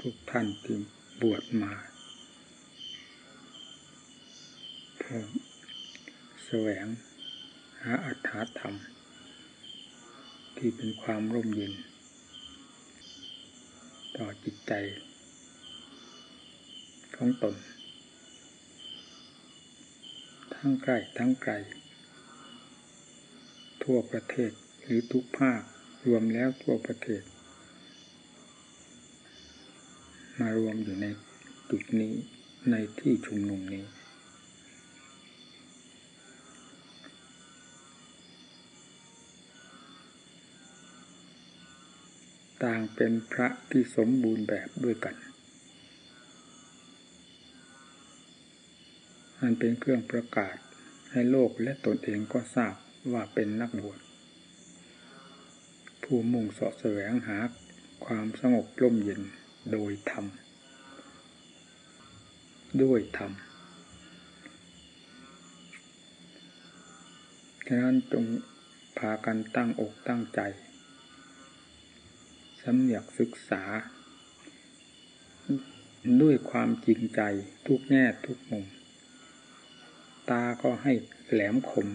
ทุกท่านที่บวชมาเพื่อแสวงหาอัตถธรรม ที่เป็นความร่มเย็น ต่อจิตใจ ของตน ทั้งใกล้ทั้งไกล ทั่วประเทศหรือทุกภาครวมแล้วทั่วประเทศ มารวมอยู่ในจุดนี้ในที่ชุมนุมนี้ ต่างเป็นพระที่สมบูรณ์แบบด้วยกันมันเป็นเครื่องประกาศให้โลกและตนเองก็ทราบว่าเป็นนักบวชผู้มุ่งสาะแสวงหาความสงบร่มเย็น โดยธรรม ด้วยธรรม ฉะนั้นจงพากันตั้งอกตั้งใจสำเนียกศึกษา ด้วยความจริงใจทุกแง่ทุกมุม ตาก็ให้แหลมคม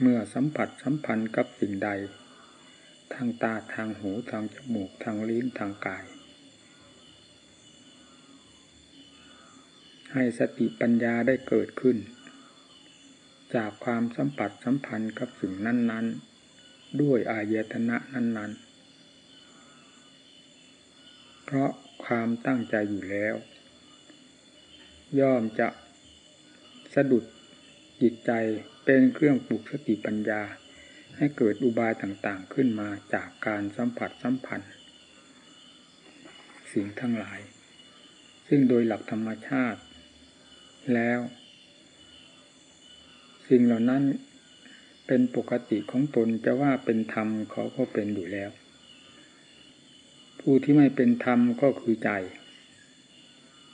เมื่อสัมผัสสัมพันธ์กับสิ่งใด ทางตาทางหูทางจมูกทางลิ้นทางกาย ให้สติปัญญาได้เกิดขึ้น จากความสัมผัสสัมพันธ์กับสิ่งนั้น ๆ ด้วยอายตนะนั้น ๆ เพราะความตั้งใจอยู่แล้ว ย่อมจะสะดุดจิตใจเป็นเครื่องปลุกสติปัญญา ให้เกิดอุบายต่างๆขึ้นมาจากการสัมผัสสัมพันธ์ สิ่งทั้งหลาย ซึ่งโดยหลักธรรมชาติ แล้ว สิ่งเหล่านั้นเป็นปกติของตนจะว่าเป็นธรรมเขาก็เป็นอยู่แล้ว ผู้ที่ไม่เป็นธรรมก็คือใจ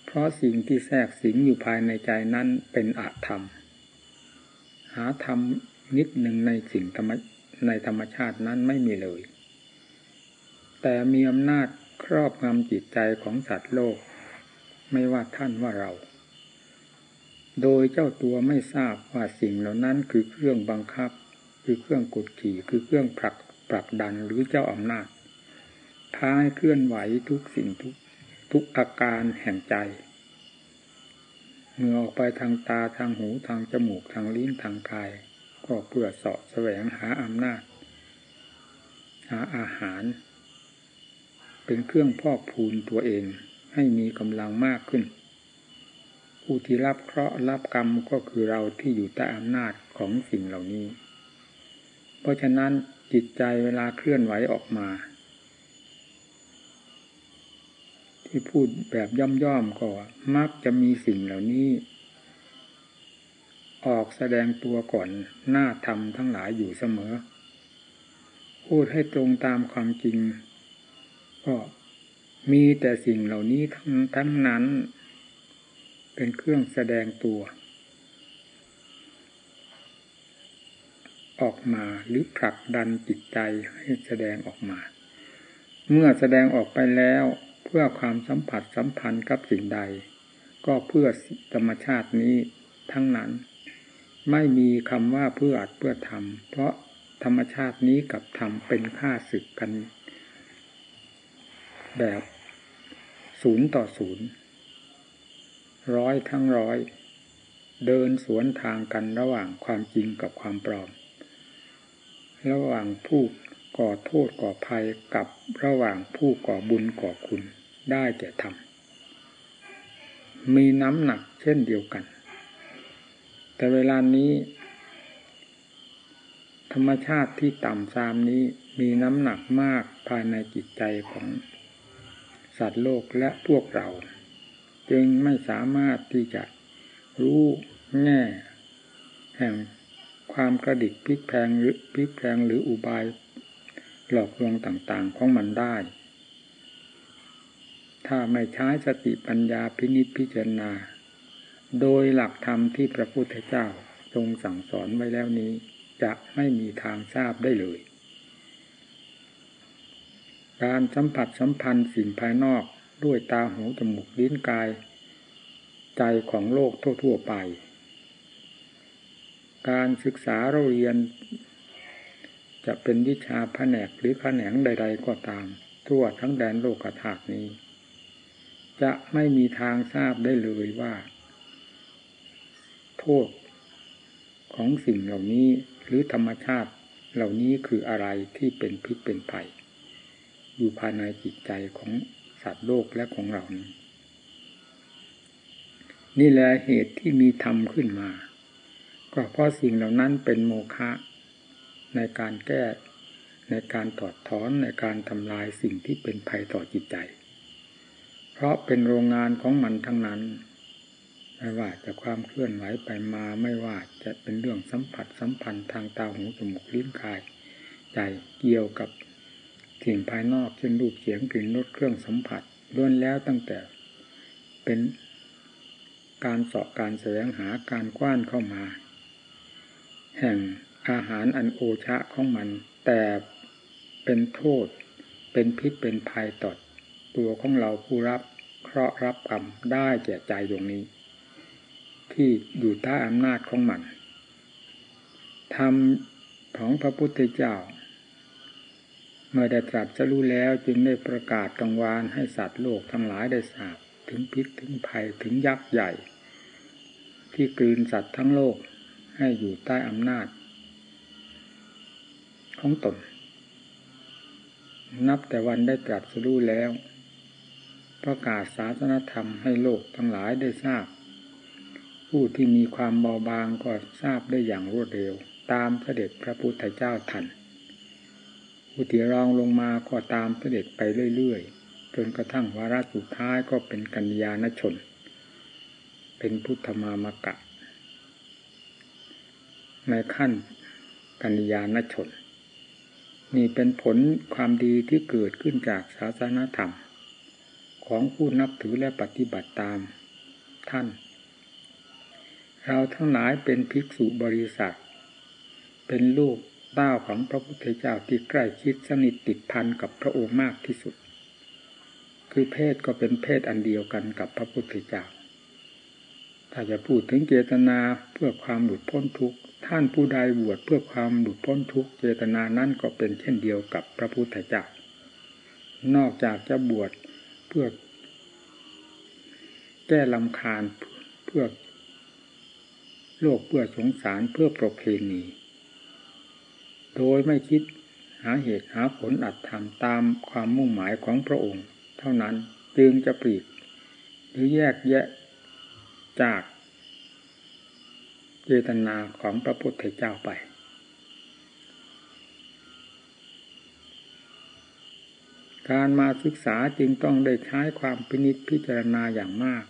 เพราะสิ่งที่แทรกสิงอยู่ภายในใจนั้นเป็นอาธรรม หาธรรม นิดหนึ่งในสิ่งธรรมในธรรมชาตินั้นไม่มีเลย แต่มีอำนาจครอบงำจิตใจของสัตว์โลก ไม่ว่าท่านว่าเรา โดยเจ้าตัวไม่ทราบว่าสิ่งเหล่านั้นคือเครื่องบังคับ คือเครื่องกดขี่คือเครื่องผลักผลักดันหรือเจ้าอำนาจพาให้เคลื่อนไหวทุกสิ่งทุกทุกอาการแห่งใจเมื่อออกไปทางตาทางหูทางจมูกทางลิ้นทางกาย ก็เพื่อเสาะแสวงหาอำนาจ หาอาหาร เป็นเครื่องพอกพูนตัวเองให้มีกำลังมากขึ้น ผู้ที่รับเคราะห์รับกรรมก็คือเราที่อยู่ใต้อำนาจของสิ่งเหล่านี้ เพราะฉะนั้นจิตใจเวลาเคลื่อนไหวออกมา ที่พูดแบบย่อมๆก็มักจะมีสิ่งเหล่านี้ ออกแสดงตัวก่อนหน้าธรรมทั้งหลายอยู่เสมอ พูดให้ตรงตามความจริง ก็มีแต่สิ่งเหล่านี้ทั้งทั้งนั้น เป็นเครื่องแสดงตัว ออกมาหรือผลักดันจิตใจให้แสดงออกมา เมื่อแสดงออกไปแล้วเพื่อความสัมผัสสัมพันธ์กับสิ่งใด ก็เพื่อธรรมชาตินี้ทั้งนั้น ไม่มีคำว่าเพื่ออัดเพื่อทำเพราะธรรมชาตินี้กับธรรมเป็นค่าศึกกัน แบบศูนย์ต่อศูนย์ร้อยทั้งร้อย เดินสวนทางกันระหว่างความจริงกับความปลอม ระหว่างผู้ก่อโทษก่อภัยกับระหว่างผู้ก่อบุญก่อคุณได้แก่ธรรมมีน้ำหนักเช่นเดียวกัน แต่เวลานี้ ธรรมชาติที่ต่ำซามนี้มีน้ำหนักมากภายในจิตใจของสัตว์โลกและพวกเรา จึงไม่สามารถที่จะรู้แง่ แห่งความกระดิกพลิกแพงหรือพลิกแพงหรืออุบายหลอกลวงต่างๆของมันได้ ถ้าไม่ใช้สติปัญญาพินิจพิจารณา โดยหลักธรรมที่พระพุทธเจ้าทรงสั่งสอนไว้แล้วนี้ จะไม่มีทางทราบได้เลย การสัมผัสสัมพันธ์สิ่งภายนอกด้วยตาหูจมูกลิ้นกาย ใจของโลกทั่ว ๆ ไป การศึกษาเราเรียน จะเป็นวิชาแผนกหรือแขนงใด ๆ ก็ตาม ทั่วทั้งแดนโลกธาตุนี้ จะไม่มีทางทราบได้เลยว่า โทษของสิ่งเหล่านี้หรือธรรมชาติเหล่านี้คืออะไรที่เป็นพิษเป็นภัย อยู่ภายในจิตใจของสัตว์โลกและของเรานี้นี่แหละเหตุที่มีธรรมขึ้นมา ก็เพราะสิ่งเหล่านั้นเป็นโมฆะในการแก้ในการถอดถอนในการทำลายสิ่งที่เป็นภัยต่อจิตใจ เพราะเป็นโรงงานของมันทั้งนั้น ไม่ว่าจะความเคลื่อนไหวไปมาไม่ว่าจะเป็นเรื่องสัมผัสสัมพันธ์ทางตาหูจมูกลิ้นกายใจเกี่ยวกับสิ่งภายนอกเช่นรูปเสียงกลิ่นรสเครื่องสัมผัสล้วนแล้วตั้งแต่เป็นการสอบการแสวงหาการกว้านเข้ามา แห่งอาหารอันโอชะของมัน แต่เป็นโทษ เป็นพิษเป็นภัยต่อตัวของเราผู้รับเคราะห์รับกรรมได้แก่ใจดวงนี้ ที่อยู่ใต้อำนาจของมันทำของพระพุทธเจ้า เมื่อได้ตรัสจะรู้แล้วจึงได้ประกาศกังวานให้สัตว์โลกทั้งหลายได้ทราบถึงพิษถึงภัยถึงยักษ์ใหญ่ ที่กลืนสัตว์ทั้งโลกให้อยู่ใต้อำนาจ ของตน นับแต่วันได้ตรัสรู้แล้ว ประกาศศาสนธรรมให้โลกทั้งหลายได้ทราบ ผู้ที่มีความเบาบางก็ทราบได้อย่างรวดเร็ว ตามเสด็จพระพุทธเจ้าทันผู้ที่รองลงมาก็ตามเสด็จไปเรื่อยๆ จนกระทั่งวาระสุดท้ายก็เป็นกัญญาณชน เป็นพุทธมามกะ ในขั้นกัญญาณชน นี่เป็นผลความดีที่เกิดขึ้นจากศาสนาธรรม ของผู้นับถือและปฏิบัติตามท่าน เราทั้งหลายเป็นภิกษุบริษัท เป็นลูกเต้าของพระพุทธเจ้าที่ใกล้ชิดสนิทติดพันกับพระองค์มากที่สุด คือเพศก็เป็นเพศอันเดียวกันกับพระพุทธเจ้า ถ้าจะพูดถึงเจตนาเพื่อความหลุดพ้นทุกข์ท่านผู้ใดบวชเพื่อความหลุดพ้นทุกข์เจตนานั้นก็เป็นเช่นเดียวกับพระพุทธเจ้า นอกจากจะบวชเพื่อแก้ลำคาญเพื่อ โลกเพื่อสงสารเพื่อประเพณี โดยไม่คิดหาเหตุหาผลอัดทำตามความมุ่งหมายของพระองค์ เท่านั้นจึงจะปลีก หรือแยกแยะจากเจตนาของพระพุทธเจ้าไป การมาศึกษาจึงต้องได้ใช้ความพินิจพิจารณาอย่างมาก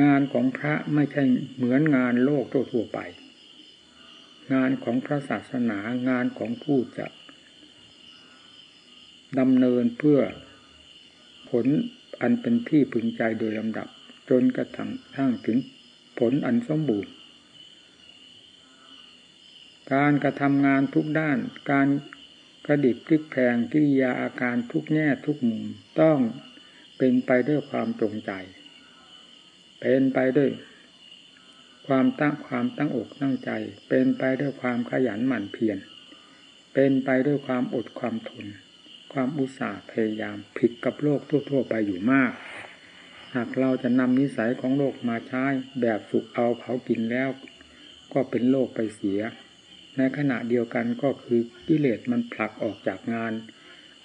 งานของพระไม่ใช่เหมือนงานโลกทั่วไป งานของพระศาสนางานของผู้จะดำเนินเพื่อผลอันเป็นที่พึงใจโดยลำดับ จนกระทั่งทั้งถึงผลอันสมบูรณ์ การกระทำงานทุกด้าน การกระดิบพลิกแพงกิริยาอาการทุกแง่ทุกมุมต้องเป็นไปด้วยความตรงใจ เป็นไปด้วย ความตั้งความตั้งอกตั้งใจ เป็นไปด้วยความขยันหมั่นเพียรเป็นไปด้วยความอดความทนความอุตสาห์พยายามผิดกับโลกทั่ว ๆ ไปอยู่มาก หากเราจะนำนิสัยของโลกมาใช้แบบสุกเอาเผากินแล้ว ก็เป็นโลกไปเสีย ในขณะเดียวกันก็คือกิเลสมันผลักออกจากงาน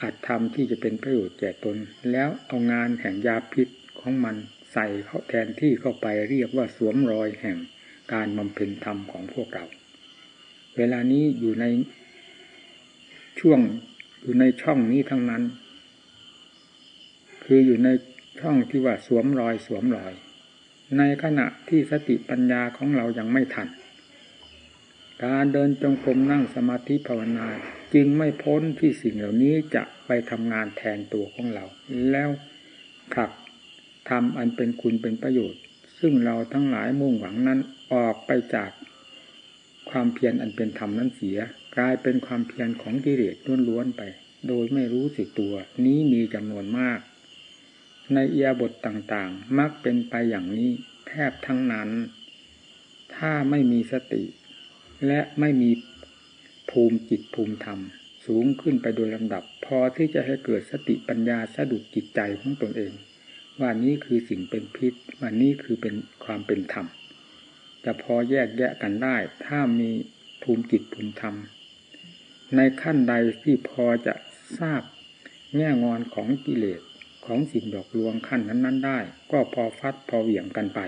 อัดทำที่จะเป็นประโยชน์แก่ตน แล้วเอางานแห่งยาพิษของมัน ส่เขาแทนที่เข้าไปเรียกว่าสวมรอยแห่งการบำเพ็ญธรรมของพวกเรา เวลานี้อยู่ในช่วงอยู่ในช่องนี้ทั้งนั้น คืออยู่ในช่องที่ว่าสวมรอยสวมรอย ในขณะที่สติปัญญาของเรายังไม่ทัน การเดินจงกรมนั่งสมาธิภาวนาจึงไม่พ้นที่สิ่งเหล่านี้จะไปทำงานแทนตัวของเรา แล้วขับ ทำอันเป็นคุณเป็นประโยชน์ ซึ่งเราทั้งหลายมุ่งหวังนั้นออกไปจากความเพียรอันเป็นธรรมนั้นเสีย กลายเป็นความเพียรของกิเลสล้วนๆไป โดยไม่รู้สึกตัว นี้มีจำนวนมาก ในเอียบทต่างๆ มักเป็นไปอย่างนี้แทบทั้งนั้น ถ้าไม่มีสติ และไม่มีภูมิจิตภูมิธรรม สูงขึ้นไปโดยลำดับ พอที่จะให้เกิดสติปัญญาสะดุดจิตใจของตนเอง ว่านี้คือสิ่งเป็นพิษว่านี้คือเป็นความเป็นธรรมจะพอแยกแยะกันได้ ถ้ามีภูมิจิตภูมิธรรม ในขั้นใดที่พอจะทราบแง่งอนของกิเลสของสิ่งดอกลวงขั้นนั้น ๆ ได้ ก็พอฟัดพอเหวี่ยงกันไป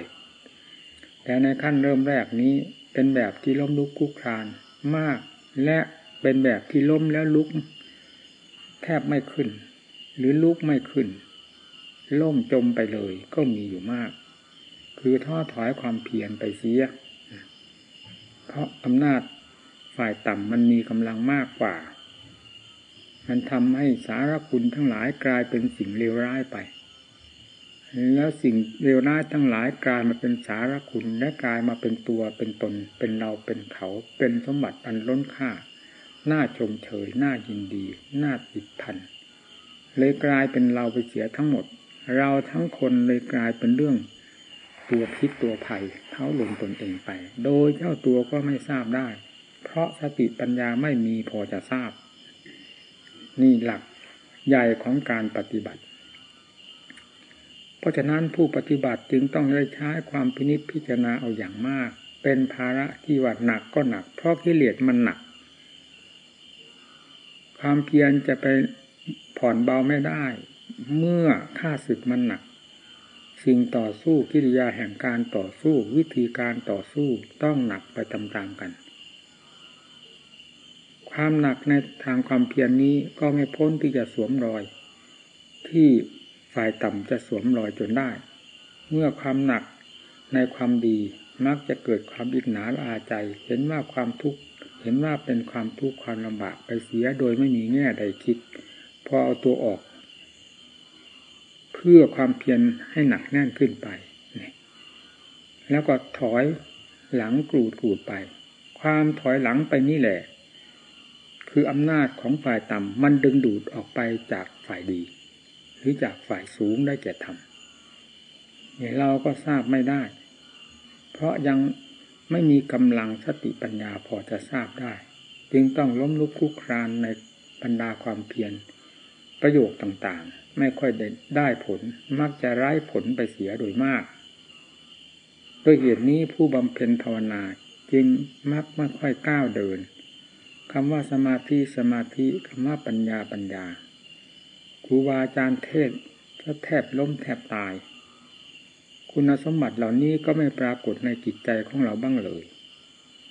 แต่ในขั้นเริ่มแรกนี้เป็นแบบที่ล้มลุกคุกครานมาก และเป็นแบบที่ล้มแล้วลุก แทบไม่ขึ้น หรือลุกไม่ขึ้น ล่มจมไปเลยก็มีอยู่มาก คือท้อถอยความเพียรไปเสีย เพราะอำนาจฝ่ายต่ำมันมีกำลังมากกว่า มันทำให้สารคุณทั้งหลายกลายเป็นสิ่งเลวร้ายไป แล้วสิ่งเลวร้ายทั้งหลายกลายมาเป็นสารคุณและกลายมาเป็นตัวเป็นตน เป็นเราเป็นเขา เป็นสมบัติอันล้นค่าน่าชมเชยน่ายินดี น่าติดพันเลยกลายเป็นเราไปเสียทั้งหมด เราทั้งคนเลยกลายเป็นเรื่องตัวพิษตัวภัยเท้าลงตนเองไป โดยเจ้าตัวก็ไม่ทราบได้ เพราะสติปัญญาไม่มีพอจะทราบ นี่หลักใหญ่ของการปฏิบัติ เพราะฉะนั้นผู้ปฏิบัติจึงต้องได้ใช้ความพินิจพิจารณาเอาอย่างมาก เป็นภาระที่ว่าหนักก็หนัก เพราะกิเลสมันหนัก ความเพียรจะไปผ่อนเบาไม่ได้ เมื่อค่าศึกมันหนัก สิ่งต่อสู้กิริยาแห่งการต่อสู้วิธีการต่อสู้ต้องหนักไปตามๆกัน ความหนักในทางความเพียรนนี้ก็ไม่พ้นที่จะสวมรอย ที่ฝ่ายต่ำจะสวมรอยจนได้ เมื่อความหนักในความดีมักจะเกิดความอิจฉาละอาใจ เห็นว่าความทุกข์เห็นว่าเป็นความทุกข์ความลำบากไปเสียโดยไม่มีแง่ใดคิด พอเอาตัวออก พื่อความเพียรให้หนักแน่นขึ้นไป แล้วก็ถอยหลังกรูดกรูดไป ความถอยหลังไปนี่แหละ คืออำนาจของฝ่ายต่ำมันดึงดูดออกไปจากฝ่ายดี หรือจากฝ่ายสูงได้แก่ธรรมเนี่ยเราก็ทราบไม่ได้ เพราะยังไม่มีกำลังสติปัญญาพอจะทราบได้ จึงต้องล้มลุกคุกครานในบรรดาความเพียรประโยคต่างๆ ไม่ค่อยได้ได้ผล มักจะไร้ผลไปเสียโดยมากโดยเหตุนี้ผู้บำเพ็ญภาวนาจึงมักไม่ค่อยก้าวเดินคำว่าสมาธิสมาธิคำว่าปัญญาปัญญาครูบาอาจารย์เทศก็แทบล้มแทบตาย คุณสมบัติเหล่านี้ก็ไม่ปรากฏในจิตใจของเราบ้างเลย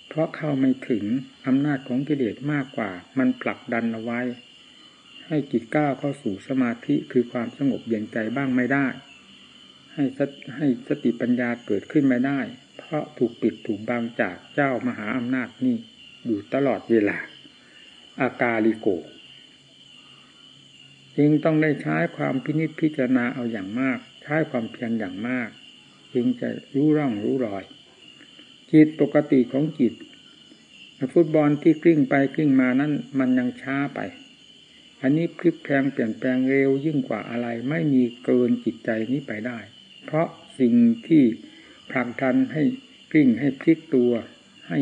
เพราะเข้าไม่ถึงอำนาจของกิเลสมากกว่า มันผลักดันเอาไว้ ให้จิตก้าวเข้าสู่สมาธิคือความสงบเย็นใจบ้างไม่ได้ ให้ให้สติปัญญาเกิดขึ้นไม่ได้ เพราะถูกปิดถูกบังจากเจ้ามหาอำนาจนี่อยู่ตลอดเวลา อากาลิโก จึงต้องได้ใช้ความพินิจพิจารณาเอาอย่างมาก ใช้ความเพียรอย่างมาก จึงจะรู้ร่องรู้รอย จิตปกติของจิตฟุตบอลที่กลิ้งไปกลิ้งมานั้นมันยังช้าไป อันนี้พลิกแพลงเปลี่ยนแปลงเร็วยิ่งกว่าอะไร ไม่มีเกินจิตใจนี้ไปได้ เพราะสิ่งที่ผลักดันให้กลิ้งให้พลิกตัว ให้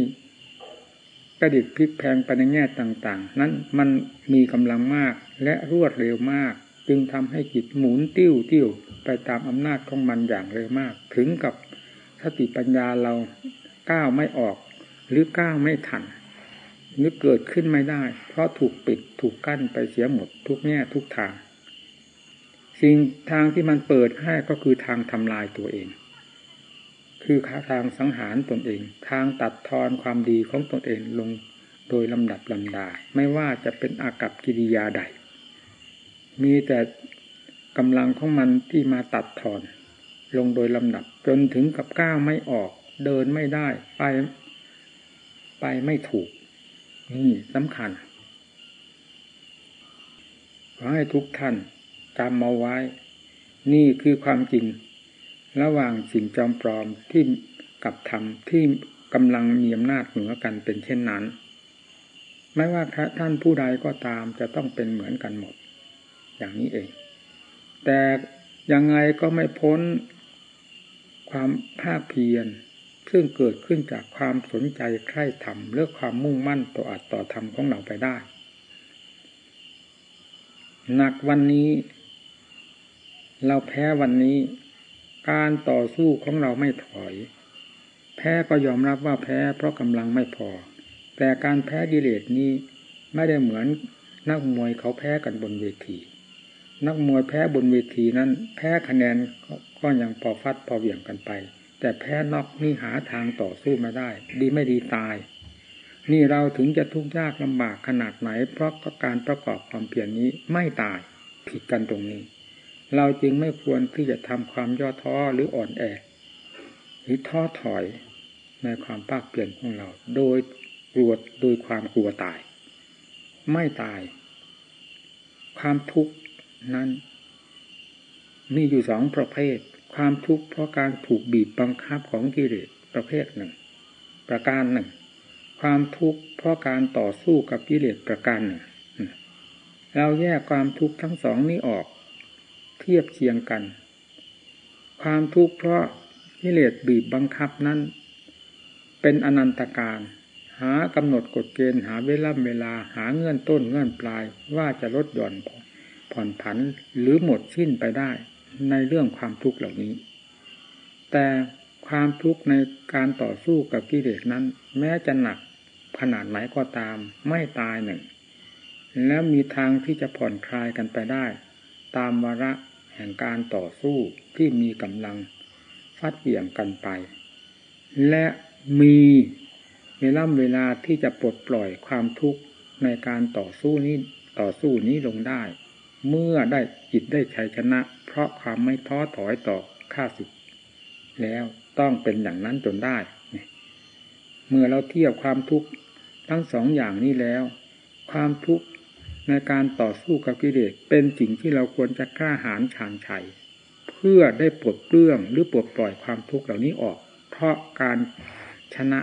กระดิกพลิกแพงไปในแง่ต่าง ๆ นั้นมันมีกำลังมากและรวดเร็วมาก จึงทำให้จิตหมุนติ้วติ้วไปตามอำนาจของมันอย่างเร็วมาก ถึงกับสติปัญญาเราก้าวไม่ออกหรือก้าวไม่ทัน นึกเกิดขึ้นไม่ได้ เพราะถูกปิดถูกกั้นไปเสียหมดทุกแง่ทุกทาง สิ่งทางที่มันเปิดให้ก็คือทางทำลายตัวเอง คือทางสังหารตนเอง ทางตัดทอนความดีของตนเองลงโดยลำดับลำดา ไม่ว่าจะเป็นอากับกิริยาใด มีแต่กำลังของมันที่มาตัดทอน ลงโดยลำดับ จนถึงกับก้าวไม่ออก เดินไม่ได้ ไป ไปไม่ถูก นี่สำคัญขอให้ทุกท่านจำมาไว้ นี่คือความจริง ระหว่างสิ่งจอมปลอมที่กับธรรมที่กำลังมีอำนาจเหนือกันเป็นเช่นนั้น ไม่ว่าท่านผู้ใดก็ตามจะต้องเป็นเหมือนกันหมด อย่างนี้เอง แต่ยังไงก็ไม่พ้นความภาคเพียร ซึ่งเกิดขึ้นจากความสนใจใคร่ธรรมเลือกความมุ่งมั่นต่ออัตต่อธรรมของเราไปได้หนักวันนี้ เราแพ้วันนี้ การต่อสู้ของเราไม่ถอย แพ้ก็ยอมรับว่าแพ้เพราะกำลังไม่พอ แต่การแพ้กิเลสนี้ไม่ได้เหมือนนักมวยเขาแพ้กันบนเวที นักมวยแพ้บนเวทีนั้น แพ้คะแนนก็ยังพอฟัดพอเหวี่ยงกันไป แต่แพ้นอกนี่หาทางต่อสู้ไม่ได้ ดีไม่ดีตาย นี่เราถึงจะทุกข์ยากลำบากขนาดไหน เพราะการประกอบความเพียรนนี้ไม่ตายผิดกันตรงนี้ เราจึงไม่ควรที่จะทำความย่อท้อหรืออ่อนแอหรือท้อถอยในความภาคเปลี่ยนของเรา โดยกลัวโดยความกลัวตาย ไม่ตาย ความทุกข์นั้น มีอยู่สองประเภท ความทุกข์เพราะการถูกบีบบังคับของกิเลสประเภทหนึ่ง ประการหนึ่ง ความทุกข์เพราะการต่อสู้กับกิเลสประการหนึ่ง เราแยกความทุกข์ทั้งสองนี้ออก เทียบเคียงกัน ความทุกข์เพราะกิเลสบีบบังคับนั้น เป็นอนันตการหากำหนดกฎเกณฑ์หาเวลาเวลาหาเงื่อนต้นเงื่อนปลายว่าจะลดหย่อนผ่อนผันหรือหมดสิ้นไปได้ ในเรื่องความทุกข์เหล่านี้ แต่ความทุกข์ในการต่อสู้กับกิเลสนั้น แม้จะหนักขนาดไหนก็ตาม ไม่ตายหนึ่ง แล้วมีทางที่จะผ่อนคลายกันไปได้ ตามวาระแห่งการต่อสู้ที่มีกำลังฟัดเบี่ยงกันไป และมีเวลาเวลาที่จะปลดปล่อยความทุกข์ในการต่อสู้นี้ต่อสู้นี้ลงได้ เมื่อได้จิตได้ชัยชนะ เพราะความไม่ท้อถอยต่อข้าศึกแล้วต้องเป็นอย่างนั้นจนได้ เมื่อเราเทียบความทุกข์ทั้งสองอย่างนี้แล้ว ความทุกข์ในการต่อสู้กับกิเลสเป็นสิ่งที่เราควรจะกล้าหาญชานชัย เพื่อได้ปลดเปลื้องหรือปลดปล่อยความทุกข์เหล่านี้ออก เพราะการชนะ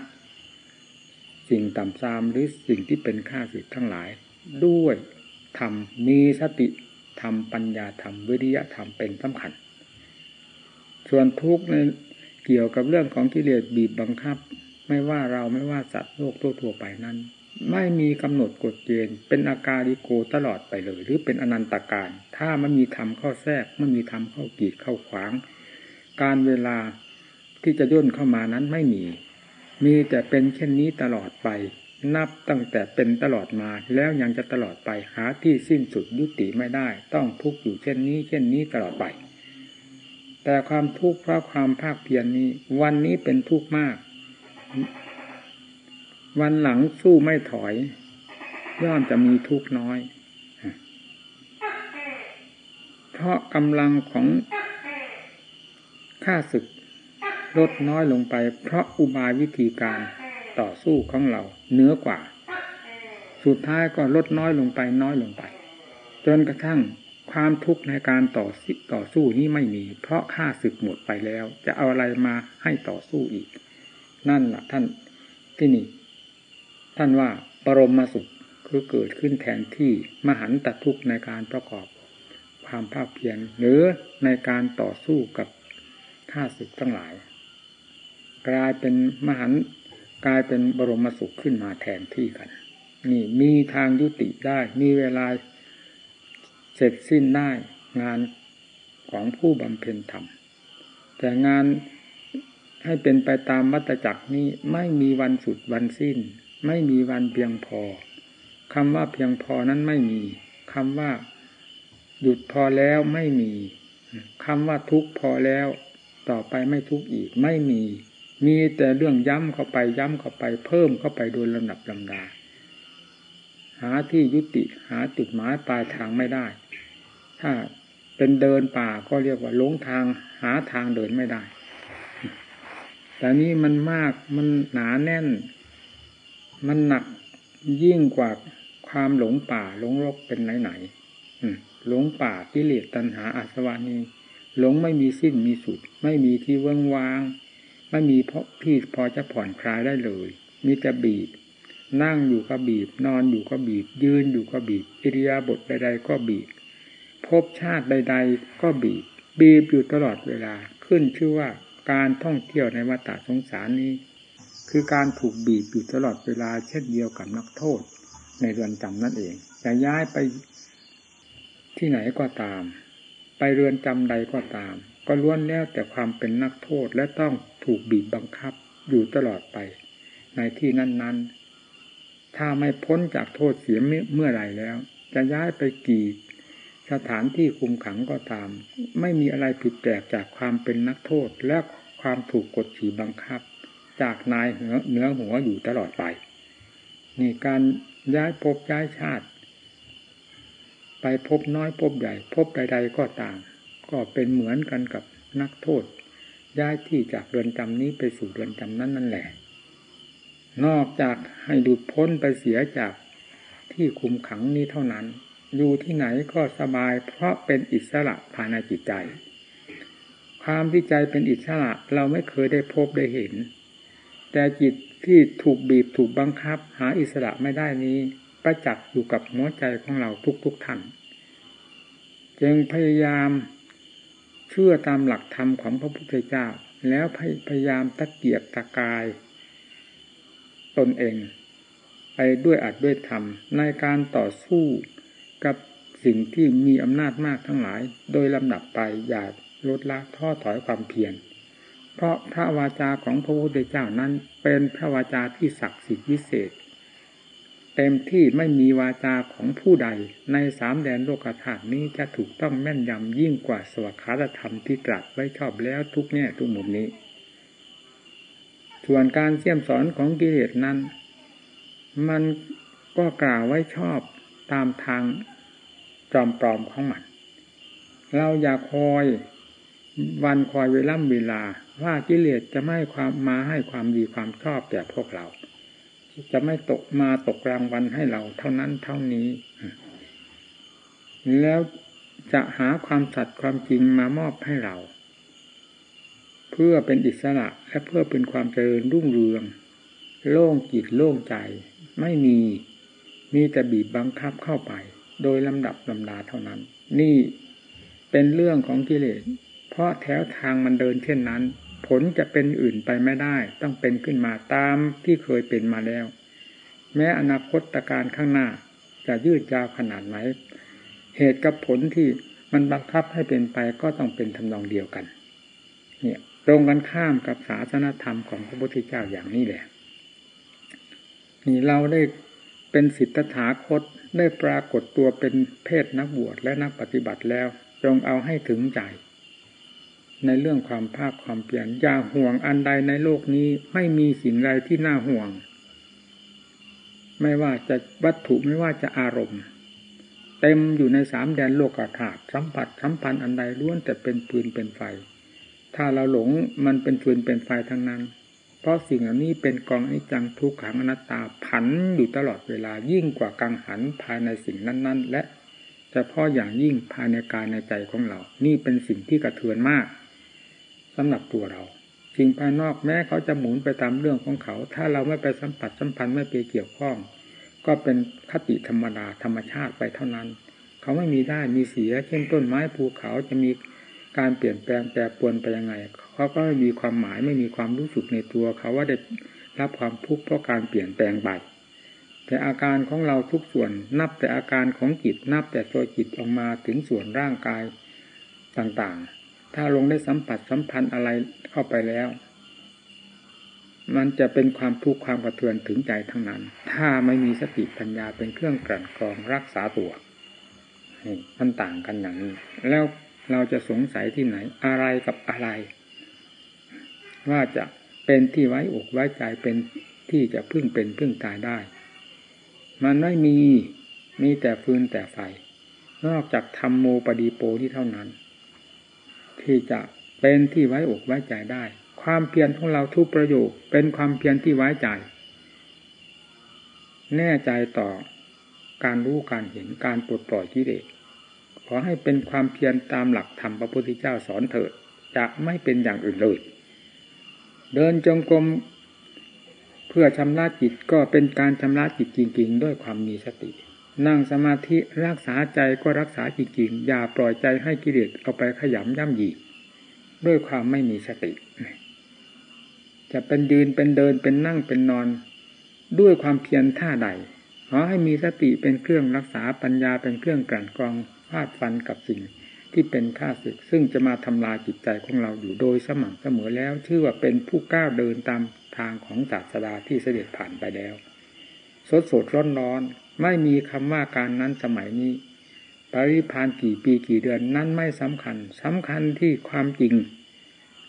สิ่งต่ำซามหรือสิ่งที่เป็นข้าศึกทั้งหลาย ด้วยทำมีสติ ธรรมปัญญาธรรมวิริยะธรรมเป็นสำคัญ ส่วนทุกข์ในเกี่ยวกับเรื่องของกิเลสบีบบังคับ ไม่ว่าเราไม่ว่าสัตว์โลกทั่วไปนั้น ไม่มีกำหนดกฎเกณฑ์เป็นอาการิโกตลอดไปเลย หรือเป็นอนันตการ ถ้ามันมีธรรมเข้าแทรกไมันมีธรรมเข้ากีดเข้าขวาง การเวลาที่จะย่นเข้ามานั้นไม่มี มีแต่เป็นเช่นนี้ตลอดไป นับตั้งแต่เป็นตลอดมาแล้วยังจะตลอดไปหาที่สิ้นสุดยุติไม่ได้ ต้องทุกข์อยู่เช่นนี้ เช่นนี้ตลอดไป แต่ความทุกข์เพราะความภาคเพียรนนี้ วันนี้เป็นทุกข์มาก วันหลังสู้ไม่ถอย ย่อมจะมีทุกข์น้อย เพราะกำลังของข้าศึกลดน้อยลงไป เพราะอุบายวิธีการ ต่อสู้ของเราเนื้อกว่า สุดท้ายก็ลดน้อยลงไปน้อยลงไป จนกระทั่งความทุกข์ในการต่อต่อสู้นี้ไม่มี เพราะค่าศึกหมดไปแล้ว จะเอาอะไรมาให้ต่อสู้อีก นั่นแหละท่านที่นี่ ท่านว่าปรมมาสุขคือเกิดขึ้นแทนที่มหันตทุกข์ในการประกอบความภาคเพียรหรือในการต่อสู้กับข้าศึกทั้งหลาย กลายเป็นมหัน กลายเป็นบรมสุขขึ้นมาแทนที่กัน นี่มีทางยุติได้ มีเวลาเสร็จสิ้นได้งานของผู้บำเพ็ญธรรม แต่งานให้เป็นไปตามวัตจักรนี้ไม่มีวันสุดวันสิ้น ไม่มีวันเพียงพอคำว่าเพียงพอนั้นไม่มีคำว่าหยุดพอแล้วไม่มีคำว่าทุกพอแล้ว ต่อไปไม่ทุกอีกไม่มี มีแต่เรื่องย้ำเข้าไปย้ำเข้าไปเพิ่มเข้าไปโดยลำดับลำดา หาที่ยุติหาจุดหมายปลายทางไม่ได้ ถ้าเป็นเดินป่าก็เรียกว่าหลงทางหาทางเดินไม่ได้ แต่นี้มันมากมันหนาแน่น มันหนักยิ่งกว่าความหลงป่าหลงรกเป็นไหนๆหลงป่ากิเลสตัณหาอาสวานีหลงไม่มีสิ้นมีสุด ไม่มีที่เว่งวาง ไม่มีเพราะพี่พอจะผ่อนคลายได้เลย มีแต่บีบ นั่งอยู่ก็บีบ นอนอยู่ก็บีบ ยืนอยู่ก็บีบ อิริยาบถใด ๆ ก็บีบภพชาติใด ๆ ก็บีบ บีบอยู่ตลอดเวลา ขึ้นชื่อว่าการท่องเที่ยวในวัฏสงสารนี้ คือการถูกบีบอยู่ตลอดเวลา เช่นเดียวกับนักโทษ ในเรือนจำนั่นเองจะย้ายไปที่ไหนก็ตาม ไปเรือนจำใดก็ตาม ก็ล้วนแล้วแต่ความเป็นนักโทษและต้อง ถูกบีบบังคับอยู่ตลอดไป ในที่นั้น ๆ ถ้าไม่พ้นจากโทษเสียเมื่อไรแล้ว จะย้ายไปกี่สถานที่คุมขังก็ตาม ไม่มีอะไรผิดแปลกจากความเป็นนักโทษและความถูกกดขี่บังคับ จากนายเหนือหัวอยู่ตลอดไปนี่การย้ายภพย้ายชาติ ไปพบน้อยพบใหญ่พบใด ๆ ก็ตามก็เป็นเหมือนกันกับนักโทษ ย้ายที่จากเรือนจำนี้ไปสู่เรือนจำนั้นนั่นแหละ นอกจากให้หลุดพ้นไปเสียจากที่คุมขังนี้เท่านั้น อยู่ที่ไหนก็สบายเพราะเป็นอิสระภายในจิตใจ ความที่ใจเป็นอิสระเราไม่เคยได้พบได้เห็น แต่จิตที่ถูกบีบถูกบังคับ หาอิสระไม่ได้นี้ ประจักษ์อยู่กับหัวใจของเราทุกๆท่านจึงพยายาม เชื่อตามหลักธรรมของพระพุทธเจ้า แล้วพยายามตะเกียกตะกาย ตนเอง ไปด้วยอัดด้วยธรรม ในการต่อสู้กับสิ่งที่มีอำนาจมากทั้งหลาย โดยลำดับไปอย่าลดละท้อถอยความเพียรเพราะพระวาจาของพระพุทธเจ้านั้นเป็นพระวาจาที่ศักดิ์สิทธิ์วิเศษ เต็มที่ไม่มีวาจาของผู้ใด ในสามแดนโลกธาตุนี้จะถูกต้องแม่นยำยิ่งกว่าสวขาธรรมที่ตรัสไว้ชอบแล้วทุกแง่ทุกมุมนี้ ส่วนการเสี่ยมสอนของกิเลสนั้น มันก็กล่าวไว้ชอบตามทางจอมปลอมของมัน เราอย่าคอยวันคอยเวล่ำเวลาว่ากิเลสจะไม่ความมาให้ความดีความชอบแก่พวกเรา จะไม่ตกมาตกรางวันให้เราเท่านั้นเท่านี้ แล้วจะหาความสัตย์ความจริงมามอบให้เรา เพื่อเป็นอิสระและเพื่อเป็นความเจริญรุ่งเรือง โล่งจิตโล่งใจ ไม่มีมีแต่บีบบังคับเข้าไป โดยลำดับลำดาเท่านั้น นี่เป็นเรื่องของกิเลสเพราะแถวทางมันเดินเช่นนั้น ผลจะเป็นอื่นไปไม่ได้ ต้องเป็นขึ้นมาตามที่เคยเป็นมาแล้ว แม้อนาคตการข้างหน้าจะยืดยาวขนาดไหน เหตุกับผลที่มันบังคับให้เป็นไปก็ต้องเป็นทำนองเดียวกัน เนี่ยตรงกันข้ามกับศาสนธรรมของพระพุทธเจ้าอย่างนี้แหละ นี่เราได้เป็นสิทธถาคตได้ปรากฏตัวเป็นเพศนักบวชและนักปฏิบัติแล้ว จงเอาให้ถึงใจ ในเรื่องความภาคความเปลี่ยนอย่าห่วงอันใดในโลกนี้ไม่มีสิ่งใดที่น่าห่วง ไม่ว่าจะวัตถุไม่ว่าจะอารมณ์ เต็มอยู่ในสามแดนโลกธาตุสัมผัสสัมพันธ์อันใดล้วนแต่เป็นปืนเป็นไฟ ถ้าเราหลงมันเป็นปืนเป็นไฟทั้งนั้น เพราะสิ่งเหล่านี้เป็นกองอนิจจังทุกขังอนัตตาผันอยู่ตลอดเวลายิ่งกว่ากังหันภายในสิ่งนั้น ๆ และเฉพาะอย่างยิ่งภายในกายในใจของเรา นี่เป็นสิ่งที่กระเทือนมาก สำหรับตัวเราสิ่งภายนอกแม้เขาจะหมุนไปตามเรื่องของเขา ถ้าเราไม่ไปสัมผัสสัมพันธ์ไม่ไปเกี่ยวข้อง ก็เป็นคติธรรมดาธรรมชาติไปเท่านั้น เขาไม่มีได้มีเสียเช่นต้นไม้ภูเขาจะมีการเปลี่ยนแปลงแปรปรวนไปยังไงเขาก็ไม่มีความหมายไม่มีความรู้สึกในตัวเขาว่าได้รับความทุกข์เพราะการเปลี่ยนแปลงไปแต่อาการของเราทุกส่วนนับแต่อาการของจิตนับแต่ตัวจิตออกมาถึงส่วนร่างกายต่างๆ ถ้าลงได้สัมผัสสัมพันธ์อะไรเข้าไปแล้ว มันจะเป็นความทุกข์ความกระเทือนถึงใจทั้งนั้น ถ้าไม่มีสติปัญญาเป็นเครื่องกลั่นกรองรักษาตัวมันต่างกันอย่างนี้ แล้วเราจะสงสัยที่ไหน อะไรกับอะไร ว่าจะเป็นที่ไว้อกไว้ใจเป็นที่จะพึ่งเป็นพึ่งตายได้ มันไม่มีมีแต่ฟืนแต่ไฟ นอกจากธรรมโมปดีโปที่เท่านั้น ที่จะเป็นที่ไว้อกไว้ใจได้ ความเพียรของเราทุกประโยคเป็นความเพียรที่ไว้ใจ แน่ใจต่อการรู้การเห็นการปลดปล่อยกิเลสขอให้เป็นความเพียรตามหลักธรรมพระพุทธเจ้าสอนเถิดจะไม่เป็นอย่างอื่นเลย เดินจงกรมเพื่อชำระจิตก็เป็นการชำระจิตจริง ๆ ด้วยความมีสติ นั่งสมาธิรักษาใจก็รักษาจริงๆ อย่าปล่อยใจให้กิเลสเอาไปขยำย่ำยีด้วยความไม่มีสติ จะเป็นยืนเป็นเดินเป็นนั่งเป็นนอน ด้วยความเพียรท่าใดขอให้มีสติเป็นเครื่องรักษาปัญญาเป็นเครื่องกลั่นกรองฟาดฟันกับสิ่งที่เป็นข้าศึกซึ่งจะมาทำลายจิตใจของเราอยู่โดยสม่ำเสมอแล้ว ชื่อว่าเป็นผู้ก้าวเดินตามทางของศาสดาที่เสด็จผ่านไปแล้ว สดสดร้อนร้อน ไม่มีคำว่าการนั้นสมัยนี้ ปริพานกี่ปีกี่เดือนนั้นไม่สำคัญสำคัญที่ความจริง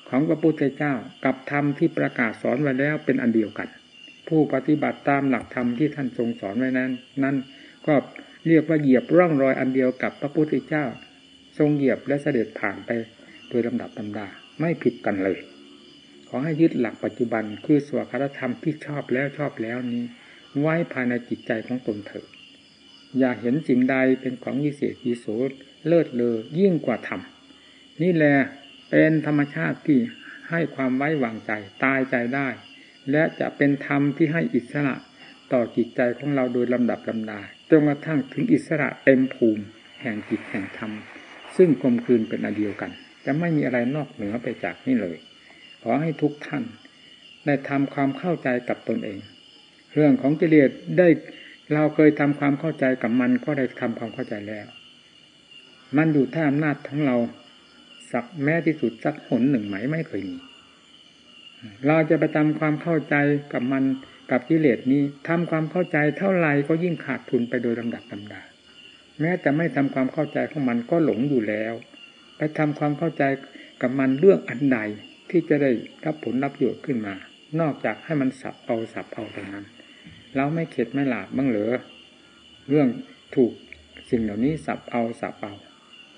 ของพระพุทธเจ้ากับธรรมที่ประกาศสอนไว้แล้วเป็นอันเดียวกัน ผู้ปฏิบัติตามหลักธรรมที่ท่านทรงสอนไว้นั้น นั่นก็เรียกว่าเหยียบร่องรอยอันเดียวกับพระพุทธเจ้า ทรงเหยียบและเสด็จผ่านไปโดยลำดับตำดาไม่ผิดกันเลย ขอให้ยึดหลักปัจจุบันคือสวดคารธรรมที่ชอบแล้วชอบแล้วนี้ ไว้ภายในจิตใจของตนเถิดอย่าเห็นสิ่งใดเป็นของวิเศษวิโสเลิศเลอยิ่งกว่าธรรมนี่แหละเป็นธรรมชาติที่ให้ความไว้วางใจตายใจได้ และจะเป็นธรรมที่ให้อิสระต่อจิตใจของเราโดยลำดับลำดาจนกระทั่งถึงอิสระเต็มภูมิ แห่งจิตแห่งธรรมซึ่งกลมกลืนเป็นอันเดียวกัน จะไม่มีอะไรนอกเหนือไปจากนี่เลย ขอให้ทุกท่านได้ทำความเข้าใจกับตนเอง เรื่องของกิเลสได้เราเคยทำความเข้าใจกับมันก็ได้ทำความเข้าใจแล้ว มันอยู่ท่าอำนาจของเราสักแม้ที่สุดสักหนหนึ่งไหมไม่เคยมี เราจะไปทำความเข้าใจกับมันกับกิเลสนี้ทำความเข้าใจเท่าไหร่ก็ยิ่งขาดทุนไปโดยลำดับลำดา แม้แต่ไม่ทำความเข้าใจของมันก็หลงอยู่แล้ว ไปทำความเข้าใจกับมันเรื่องอันใดที่จะได้รับผลรับประโยชน์ขึ้นมา นอกจากให้มันสับเอาสับเอาเท่านั้น เราไม่เข็ดไม่หลาบบ้างเหรอเรื่องถูกสิ่งเหล่านี้สับเอาสับเอา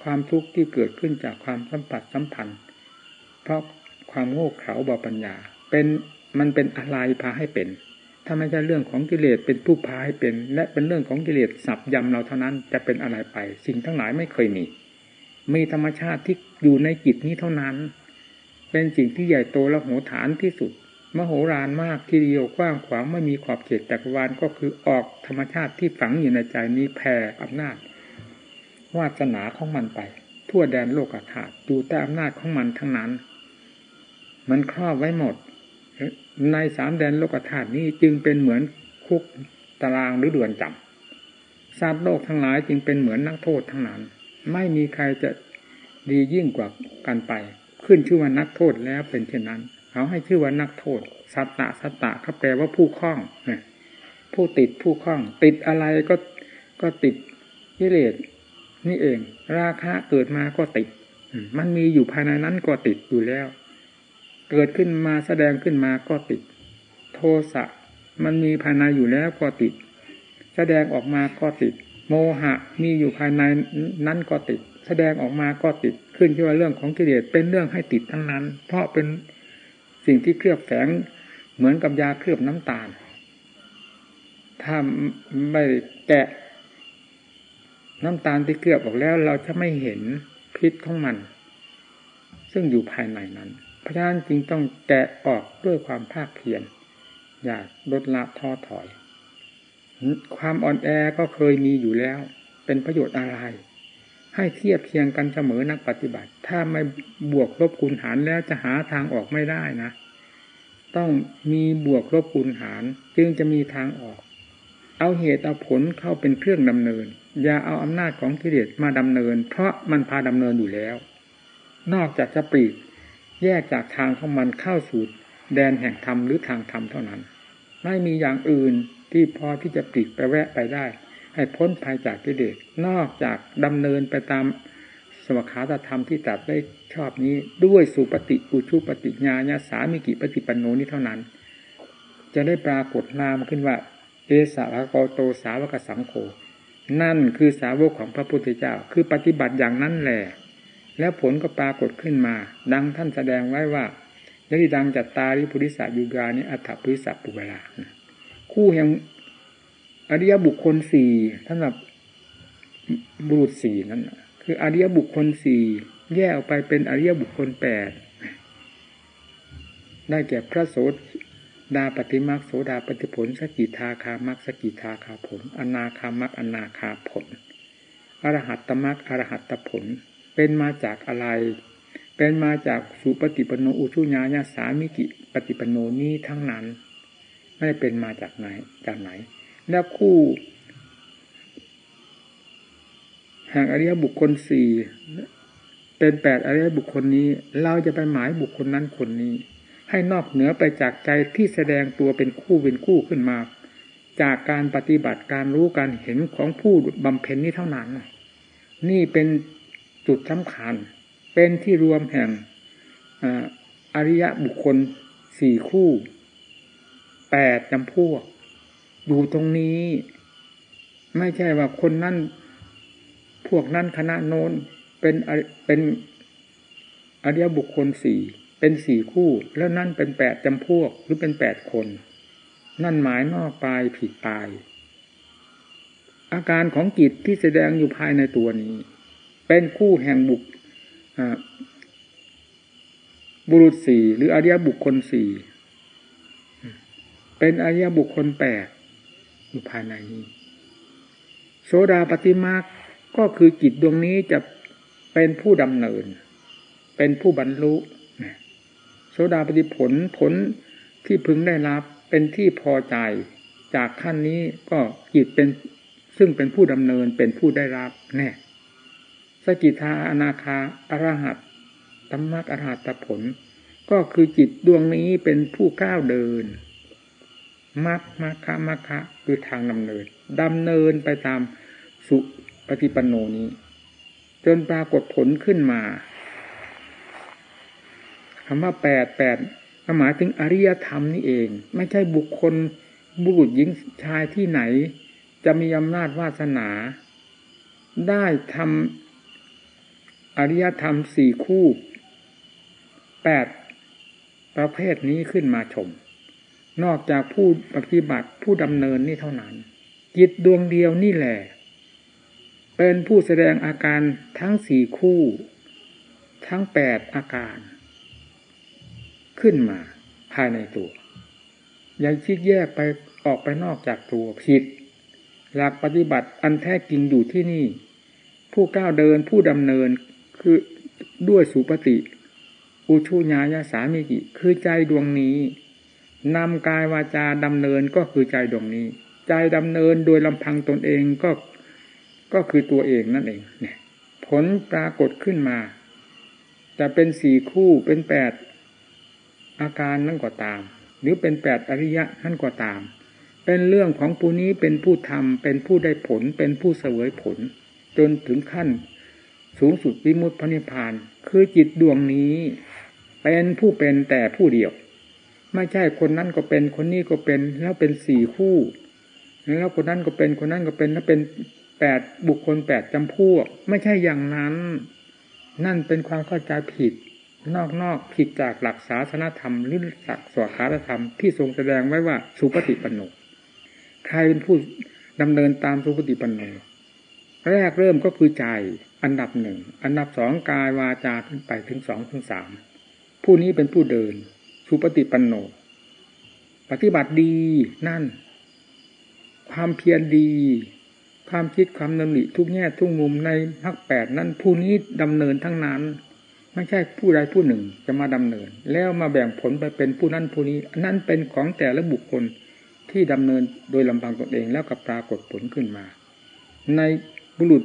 ความทุกข์ที่เกิดขึ้นจากความสัมผัสสัมพันธ์ เพราะความโง่เขลาบาปัญญา เป็นมันเป็นอะไรพาให้เป็น ถ้าไม่ใช่เรื่องของกิเลสเป็นผู้พาให้เป็น และเป็นเรื่องของกิเลสสับยำเราเท่านั้นจะเป็นอะไรไป สิ่งทั้งหลายไม่เคยมี มีธรรมชาติที่อยู่ในจิตนี้เท่านั้น เป็นสิ่งที่ใหญ่โตและโหฐานที่สุด มโหฬารมากทีเดียวกว้างขวางไม่มีขอบเขตจักรวาลก็คือออกธรรมชาติที่ฝังอยู่ในใจนี้แผ่อำนาจวาสนาของมันไป ทั่วแดนโลกธาตุอยู่แต่อำนาจของมันทั้งนั้น มันครอบไว้หมด ในสามแดนโลกธาตุนี้จึงเป็นเหมือนคุกตารางหรือเดือนจำสัตว์โลกทั้งหลายจึงเป็นเหมือนนักโทษทั้งนั้น ไม่มีใครจะดียิ่งกว่ากันไป ขึ้นชื่อว่านักโทษแล้วเป็นเช่นนั้น เขาให้ชื่อว่านักโทษ สัตตะสัตตะเขาแปลว่าผู้คล้องผู้ติดผู้คล้อง ติดอะไรก็ก็ติดกิเลสนี่เอง ราคะเกิดมาก็ติด มันมีอยู่ภายในนั้นก็ติดอยู่แล้ว เกิดขึ้นมาแสดงขึ้นมาก็ติด โทสะมันมีภายในอยู่แล้วก็ติด แสดงออกมาก็ติด โมหะมีอยู่ภายในนั้นก็ติด แสดงออกมาก็ติด ขึ้นที่ว่าเรื่องของกิเลสเป็นเรื่องให้ติดทั้งนั้น เพราะเป็น สิ่งที่เคลือบแฝงเหมือนกับยาเคลือบน้ำตาล ถ้าไม่แกะน้ำตาลที่เคลือบออกแล้ว เราจะไม่เห็นพิษของมัน ซึ่งอยู่ภายในนั้น เพราะฉะนั้นจึงต้องแกะออกด้วยความภาคเพียรอย่าลดละท้อถอย ความอ่อนแอก็เคยมีอยู่แล้ว เป็นประโยชน์อะไร ให้เทียบเคียงกันเสมอนักปฏิบัติ ถ้าไม่บวกลบคูณหารแล้วจะหาทางออกไม่ได้นะ ต้องมีบวกลบคูณหารจึงจะมีทางออก เอาเหตุเอาผลเข้าเป็นเครื่องดำเนิน อย่าเอาอำนาจของกิเลสมาดำเนิน เพราะมันพาดำเนินอยู่แล้ว นอกจากจะปลีกแยกจากทางของมันเข้าสู่แดนแห่งธรรมหรือทางธรรมเท่านั้น ไม่มีอย่างอื่นที่พอที่จะปลีกไปแวะไปได้ ให้พ้นภัยจากกิเลสนอกจากดำเนินไปตามสมขาตธรรมที่ตัดได้ชอบนี้ด้วยสุปฏิอุชุปฏิญาญาสามิกิปฏิปันโนนี้เท่านั้น จะได้ปรากฏนามขึ้นว่า เอสาวกโตสาวกสังโฆนั่นคือสาวกของพระพุทธเจ้า คือปฏิบัติอย่างนั้นแหละแล้วผลก็ปรากฏขึ้นมา ดังท่านแสดงไว้ว่ายริดังจัตตาริพุริสัยุกานิอัฏฐพุริสัปุเวลาคู่แห่ง อริยบุคคลสี่สำหรับบุรุษสี่นั้นคืออริยบุคคลสี่แยกออกไปเป็นอริยบุคคลแปดได้แก่พระโสดาปฏิมักโสดาปฏิผลสกิทาคามักสกิทาคาผล อนาคามักอนาคาผลอรหัตตมักอรหัตตผล เป็นมาจากอะไร เป็นมาจากสุปฏิปโนอุชุญาญาสามิกิปฏิปโนนี้ทั้งนั้น ไม่ได้เป็นมาจากไหนจากไหน แล้วคู่แห่งอริยบุคคลสี่เป็นแปดอริยบุคคลนี้ เราจะไปหมายบุคคลนั้นคนนี้ ให้นอกเหนือไปจากใจที่แสดงตัวเป็นคู่เป็นคู่ขึ้นมา จากการปฏิบัติการรู้การเห็นของผู้บำเพ็ญนี้เท่านั้น นี่เป็นจุดสำคัญ เป็นที่รวมแห่งอริยบุคคลสี่คู่แปดจำพวก อยู่ตรงนี้ ไม่ใช่ว่าคนนั้นพวกนั้นคณะโน้นเป็นเป็นอริยบุคคลสี่เป็นสี่คู่ แล้วนั่นเป็นแปดจำพวกหรือเป็นแปดคน นั่นหมายนอกปลายผิดปลาย อาการของจิตที่แสดงอยู่ภายในตัวนี้ เป็นคู่แห่งบุคบุรุษสี่หรืออริยบุคคลสี่เป็นอริยบุคคลแปด อยู่ภายในนี้ โสดาปฏิมาก็คือจิตดวงนี้จะเป็นผู้ดำเนิน เป็นผู้บรรลุโสดาปฏิผลผลที่พึงได้รับเป็นที่พอใจ จากขั้นนี้ก็จิตเป็นซึ่งเป็นผู้ดำเนินเป็นผู้ได้รับแน่สกิทาอนาคาอรหัตตัมมักอรหัตผล ก็คือจิตดวงนี้เป็นผู้ก้าวเดินมัคมัคคะมัคคะ คือทางดำเนินดำเนินไปตามสุปฏิปันโนนี้ จนปรากฏผลขึ้นมาคำว่าแปดแปดหมายถึงอริยธรรมนี่เอง ไม่ใช่บุคคลบุรุษหญิงชายที่ไหน จะมีอำนาจวาสนา ได้ทำอริยธรรมสี่คู่แปดประเภทนี้ขึ้นมาชม นอกจากผู้ปฏิบัติผู้ดำเนินนี่เท่านั้น จิตดวงเดียวนี่แหละ เป็นผู้แสดงอาการทั้งสี่คู่ ทั้งแปดอาการ ขึ้นมาภายในตัวอย่าคิดแยกไปออกไปนอกจากตัวผิด หลักปฏิบัติอันแท้จริงอยู่ที่นี่ ผู้ก้าวเดินผู้ดำเนินคือด้วยสุปฏิอุชุญายาสามิกิ คือใจดวงนี้ นำกายวาจาดำเนินก็คือใจดวงนี้ ใจดำเนินโดยลำพังตนเองก็ก็คือตัวเองนั่นเองเนี่ยผลปรากฏขึ้นมาจะเป็นสี่คู่เป็นแปดอาการนั่นก็ตาม หรือเป็นแปดอริยะนั่นก็ตาม เป็นเรื่องของผู้นี้เป็นผู้ทำเป็นผู้ได้ผล เป็นผู้เสวยผล จนถึงขั้น สูงสุดวิมุตติพนิพาน คือจิตดวงนี้ เป็นผู้เป็นแต่ผู้เดียว ไม่ใช่คนนั้นก็เป็นคนนี้ก็เป็นแล้วเป็นสี่คู่แล้วคนนั้นก็เป็นคนนั้นก็เป็นแล้วเป็นแปดบุคคลแปดจำพวก ไม่ใช่อย่างนั้น นั่นเป็นความเข้าใจผิด นอกนอกผิดจากหลักศาสนธรรมหรือหลักสวขาธรรมที่ทรงแสดงไว้ว่าสุปฏิปันโนใครเป็นผู้ดำเนินตามสุปฏิปันโนแรกเริ่มก็คือใจอันดับหนึ่งอันดับสองกายวาจาขึ้นไปถึงสองถึงสามผู้นี้เป็นผู้เดิน สุปฏิปันโน ปฏิบัติดีนั่น ความเพียรดี ความคิดความดำริทุกแง่ทุกมุมในพักแปดนั้นผู้นี้ดำเนินทั้งนั้น ไม่ใช่ผู้ใดผู้หนึ่งจะมาดำเนิน แล้วมาแบ่งผลไปเป็นผู้นั้นผู้นี้นั่นเป็นของแต่ละบุคคลที่ดำเนินโดยลำพังตนเองแล้วก็ปรากฏผลขึ้นมา ในบุรุษ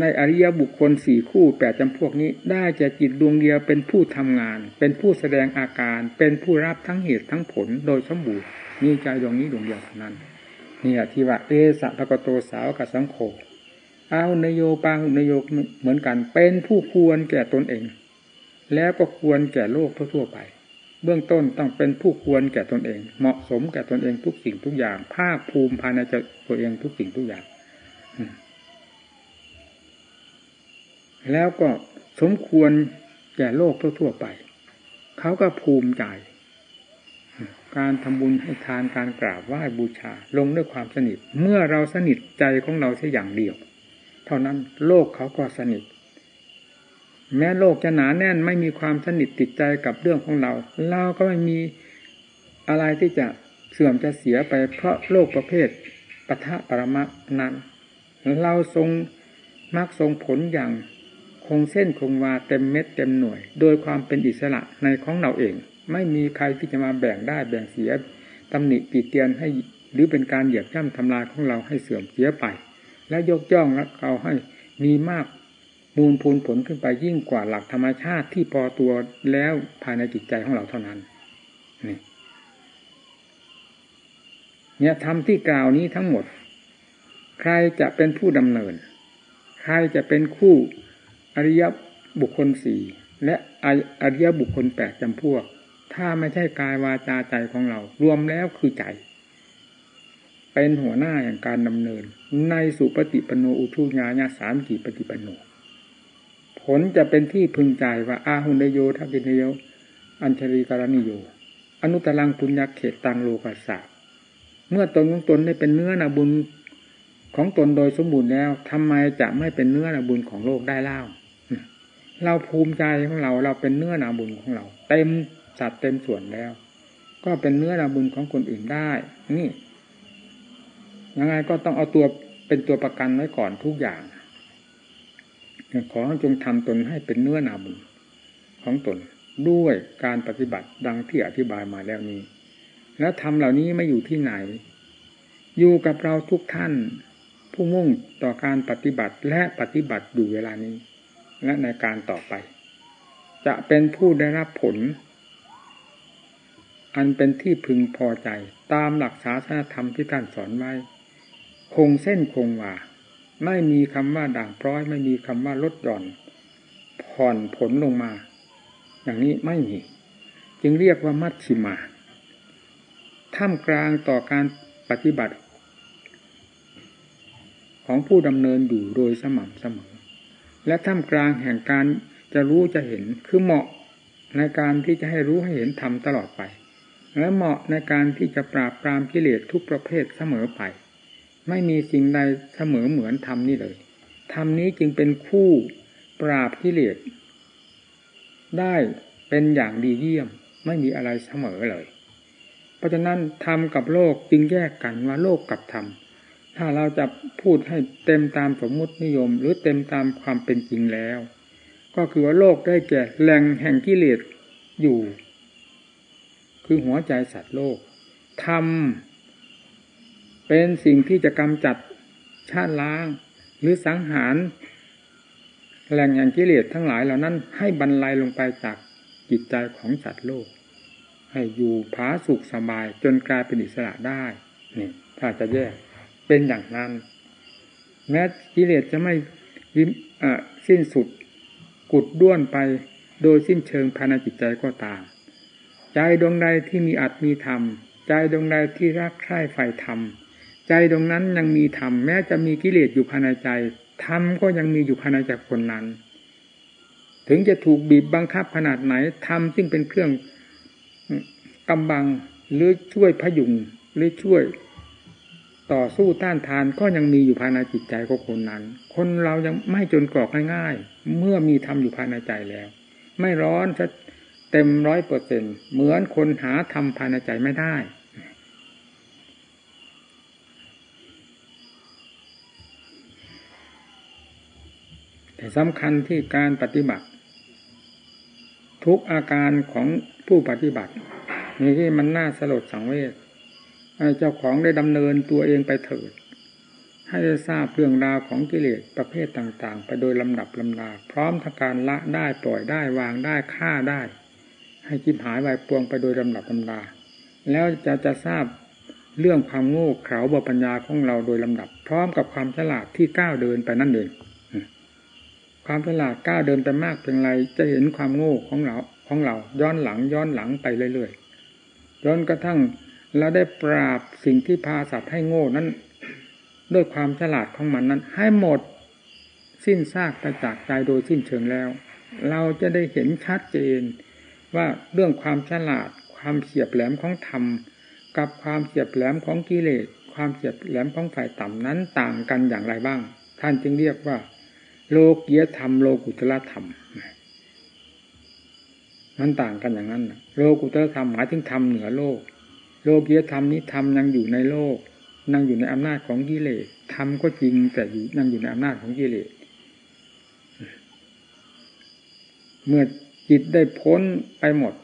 ในอริยบุคคลสี่คู่แปดจำพวกนี้ ได้จะจิตดวงเดียวเป็นผู้ทำงาน เป็นผู้แสดงอาการ เป็นผู้รับทั้งเหตุทั้งผลโดยสมบูรณ์มีใจดวงนี้ดวงเดียวนั้นเนี่ยที่ว่าเอสะภะกโตสาวกับสังโฆเอานโยปังนโยเหมือนกัน เป็นผู้ควรแก่ตนเอง แล้วก็ควรแก่โลกทั่วไป เบื้องต้นต้องเป็นผู้ควรแก่ตนเอง เหมาะสมแก่ตนเองทุกสิ่งทุกอย่าง ภาคภูมิภายในตัวเองทุกสิ่งทุกอย่าง แล้วก็สมควรแก่โลกทั่วไป เขาก็ภูมิใจ การทำบุญให้ทานการกราบไหว้บูชา ลงด้วยความสนิท เมื่อเราสนิทใจของเราแค่อย่างเดียว เท่านั้นโลกเขาก็สนิท แม้โลกจะหนาแน่นไม่มีความสนิทติดใจกับเรื่องของเรา เราก็ไม่มีอะไรที่จะเสื่อมจะเสียไปเพราะโลกประเภทปะทะปรมะนั้น เราทรงมักทรงผลอย่าง คงเส้นคงวาเต็มเม็ดเต็มหน่วย โดยความเป็นอิสระในของเราเอง ไม่มีใครที่จะมาแบ่งได้แบ่งเสียตำหนิปีเตียนให้หรือเป็นการเหยียบย่ำทำลายของเราให้เสื่อมเสียไป และยกย่องและเขาให้มีมากมูลพูนผลขึ้นไปยิ่งกว่าหลักธรรมชาติที่พอตัวแล้วภายในจิตใจของเราเท่านั้นนี่เนี่ยทำที่กล่าวนี้ทั้งหมด ใครจะเป็นผู้ดำเนิน ใครจะเป็นคู่ อริยบุคคลสี่และอริยบุคคลแปดจำพวก ถ้าไม่ใช่กายวาจาใจของเรา รวมแล้วคือใจ เป็นหัวหน้าอย่างการดำเนิน ในสุปฏิปโนอุทุญาญาสามกี่ปฏิปโนผลจะเป็นที่พึงใจว่าอาหุนโยทักินโยอัญชลีการณิโย อนุตลังปุญญาเขตตังโลกัสสะเมื่อตนของตนได้เป็นเนื้อนาบุญของตนโดยสมบูรณ์แล้วทำไมจะไม่เป็นเนื้อนาบุญของโลกได้เล่า เราภูมิใจของเรา เราเป็นเนื้อนาบุญของเรา เต็มสัดเต็มส่วนแล้ว ก็เป็นเนื้อนาบุญของคนอื่นได้ นี่ยังไงก็ต้องเอาตัวเป็นตัวประกันไว้ก่อนทุกอย่างขอจงทำตนให้เป็นเนื้อนาบุญของตนด้วยการปฏิบัติดังที่อธิบายมาแล้วนี้ แล้วทำเหล่านี้ไม่อยู่ที่ไหน อยู่กับเราทุกท่าน ผู้มุ่งต่อการปฏิบัติและปฏิบัติอยู่เวลานี้ และในการต่อไป จะเป็นผู้ได้รับผล อันเป็นที่พึงพอใจตามหลักศาสนธรรมที่ท่านสอนไว้ คงเส้นคงวาไม่มีคำว่าด่างพร้อย ไม่มีคำว่าลดหย่อน ผ่อนผลลงมา อย่างนี้ไม่มี จึงเรียกว่ามัชชิมาท่ามกลางต่อการปฏิบัติ ของผู้ดำเนินอยู่โดยสม่ำเสมอ และท่ามกลางแห่งการจะรู้จะเห็นคือเหมาะในการที่จะให้รู้ให้เห็นธรรมตลอดไป และเหมาะในการที่จะปราบปรามกิเลสทุกประเภทเสมอไป ไม่มีสิ่งใดเสมอเหมือนธรรมนี้เลยธรรมนี้จึงเป็นคู่ปราบกิเลสได้เป็นอย่างดีเยี่ยมไม่มีอะไรเสมอเลย เพราะฉะนั้นธรรมกับโลกจึงแยกกันว่าโลกกับธรรม ถ้าเราจะพูดให้เต็มตามสมมุตินิยม หรือเต็มตามความเป็นจริงแล้ว ก็คือว่าโลกได้แก่แหล่งแห่งกิเลสอยู่ คือหัวใจสัตว์โลกธรรมเป็นสิ่งที่จะกำจัดชาติล้าง หรือสังหาร แหล่งแห่งกิเลสทั้งหลายเหล่านั้น ให้บรรลัยลงไปจากจิตใจของสัตว์โลก ให้อยู่ผาสุขสบายจนกลายเป็นอิสระได้นี่ถ้าจะแยก เป็นอย่างนั้น แม้กิเลสจะไม่สิ้นสุดกุดด้วนไปโดยสิ้นเชิงภายในจิตใจก็ตาม ใจดวงใดที่มีอัตมีธรรม ใจดวงใดที่รักใคร่ใฝ่ธรรม ใจตรงนั้นยังมีธรรมแม้จะมีกิเลสอยู่ภายในใจธรรมก็ยังมีอยู่ภายในใจคนนั้น ถึงจะถูกบีบบังคับขนาดไหนธรรมซึ่งเป็นเครื่องกำบังหรือช่วยพยุงหรือช่วย ต่อสู้ต้านทานก็ยังมีอยู่ภายในจิตใจของคนนั้น คนเรายังไม่จนกรอกง่ายๆ เมื่อมีธรรมอยู่ภายในใจแล้ว ไม่ร้อนจะเต็มร้อยเปอร์เซ็นเหมือนคนหาธรรมภายในใจไม่ได้ แต่สำคัญที่การปฏิบัติ ทุกอาการของผู้ปฏิบัตินี่ที่มันน่าสลดสังเวช เจ้าของได้ดำเนินตัวเองไปเถิด ให้ได้ทราบเรื่องราวของกิเลสประเภทต่างๆ ไปโดยลำดับลำดาพร้อมทั้งการละได้ปล่อยได้วางได้ฆ่าได้ ให้จิบหายวายปวงไปโดยลำดับลำดา แล้วจะจะทราบเรื่องความโง่เขลาบปัญญาของเราโดยลำดับ พร้อมกับความฉลาดที่ก้าวเดินไปนั่นเองความฉลาดก้าวเดินไปมากเพียงไรจะเห็นความโง่ของเราของเราย้อนหลังย้อนหลังไปเรื่อยๆจนกระทั่ง เราได้ปราบสิ่งที่พาสัตว์ให้โง่นั้น ด้วยความฉลาดของมันนั้น ให้หมดสิ้นซากกระจากใจโดยสิ้นเชิงแล้ว เราจะได้เห็นชัดเจนว่าเรื่องความฉลาด ความเฉียบแหลมของธรรม กับความเฉียบแหลมของกิเลสความเฉียบแหลมของฝ่ายต่ำนั้นต่างกันอย่างไรบ้าง ท่านจึงเรียกว่า โลกียธรรมโลกุตละธรรมมันต่างกันอย่างนั้น โลกุตละธรรมหมายถึงธรรมเหนือโลก โลกียธรรมนี้ธรรมยังอยู่ในโลกนั่งอยู่ในอำนาจของกิเลสธรรมก็จริงแต่อยู่นั่งอยู่ในอำนาจของกิเลสเมื่อจิตได้พ้นไปหมด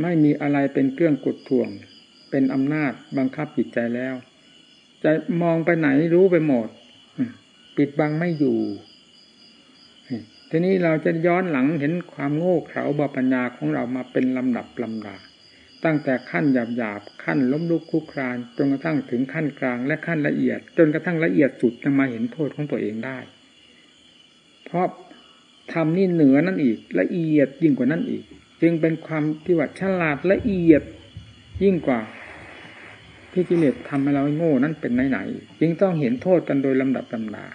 ไม่มีอะไรเป็นเครื่องกดท่วง เป็นอำนาจบังคับจิตใจแล้ว จะมองไปไหนรู้ไปหมด ปิดบังไม่อยู่ ทีนี้เราจะย้อนหลังเห็นความโง่เขลาบาปัญญาของเรามาเป็นลำดับลำดา ตั้งแต่ขั้นหยาบหยาบขั้นล้มลุกคุกครานจนกระทั่งถึงขั้นกลางและขั้นละเอียด จนกระทั่งละเอียดสุดจะมาเห็นโทษของตัวเองได้ เพราะทำนี่เหนือนั่นอีก ละเอียดยิ่งกว่านั้นอีก จึงเป็นความที่ว่าฉลาดละเอียดยิ่งกว่าที่กิเลสทำให้เราโง่นั้นเป็นไหนๆจึงต้องเห็นโทษกันโดยลำดับลำดา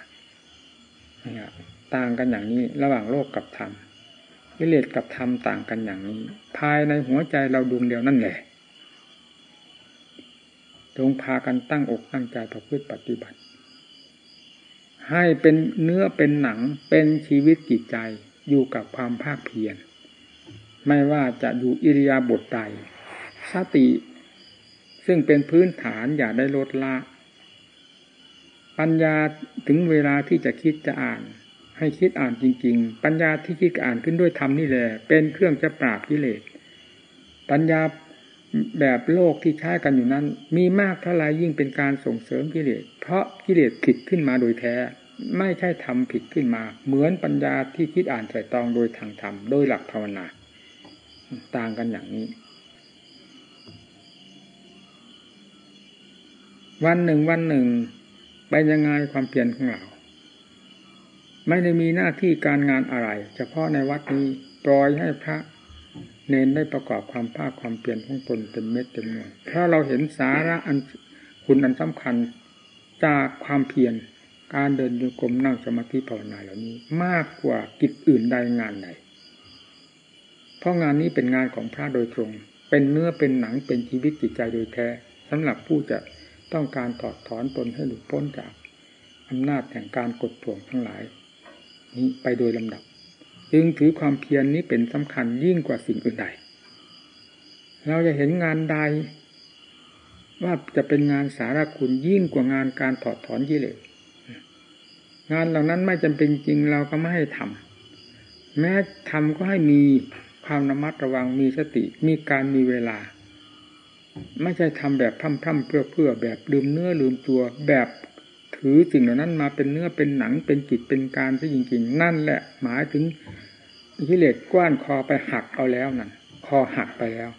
ต่างกันอย่างนี้ระหว่างโลกกับธรรม กิเลสกับธรรมต่างกันอย่างนี้ ภายในหัวใจเราดวงเดียวนั่นแหละจงพากันตั้งอกตั้งใจประพฤติปฏิบัติ ให้เป็นเนื้อเป็นหนังเป็นชีวิตจิตใจอยู่กับความภาคเพียรไม่ว่าจะอยู่อิริยาบถใดสติ ซึ่งเป็นพื้นฐานอย่าได้ลดละ ปัญญาถึงเวลาที่จะคิดจะอ่าน ให้คิดอ่านจริง ๆ ปัญญาที่คิดอ่านขึ้นด้วยธรรมนี่แหละเป็นเครื่องจะปราบกิเลสปัญญาแบบโลกที่ใช้กันอยู่นั้น มีมากเท่าไรยิ่งเป็นการส่งเสริมกิเลสเพราะกิเลสผิดขึ้นมาโดยแท้ ไม่ใช่ทำผิดขึ้นมา เหมือนปัญญาที่คิดอ่านใส่ตองโดยทางธรรมโดยหลักภาวนา ต่างกันอย่างนี้ วันหนึ่งวันหนึ่งไปยังไงความเปลี่ยนของเรา ไม่ได้มีหน้าที่การงานอะไร เฉพาะในวัดนี้ปล่อยให้พระเน้นได้ประกอบความภาคความเปลี่ยนของตนเต็มเม็ดเต็มหน่วยถ้าเราเห็นสาระอันคุณอันสำคัญจากความเพียรการเดินโยกรมนั่งสมาธิภาวนาเหล่านี้ มากกว่ากิจอื่นใดงานใด เพราะงานนี้เป็นงานของพระโดยตรง เป็นเนื้อเป็นหนังเป็นชีวิตจิตใจโดยแท้สำหรับผู้จะต้องการถอดถอนตนให้หลุดพ้นจากอำนาจแห่งการกดทวงทั้งหลาย นี้ไปโดยลำดับ จึงถือความเพียรนนี้เป็นสำคัญยิ่งกว่าสิ่งอื่นใด เราจะเห็นงานใด ว่าจะเป็นงานสาระคุณยิ่งกว่างานการถอดถอนกิเลสงานเหล่านั้นไม่จำเป็นจริงเราก็ไม่ให้ทำแม้ทำก็ให้มีความระมัดระวังมีสติมีการมีเวลา ไม่ใช่ทำแบบพร่ำๆเพื่อเพื่อแบบลืมเนื้อลืมตัวแบบ ถือสิ่งเหล่านั้นมาเป็นเนื้อเป็นหนังเป็นจิตเป็นการซะจริงๆ นั่นแหละ หมายถึงกิเลสกว้านคอไปหักเอาแล้วนั่นคอหักไปแล้ว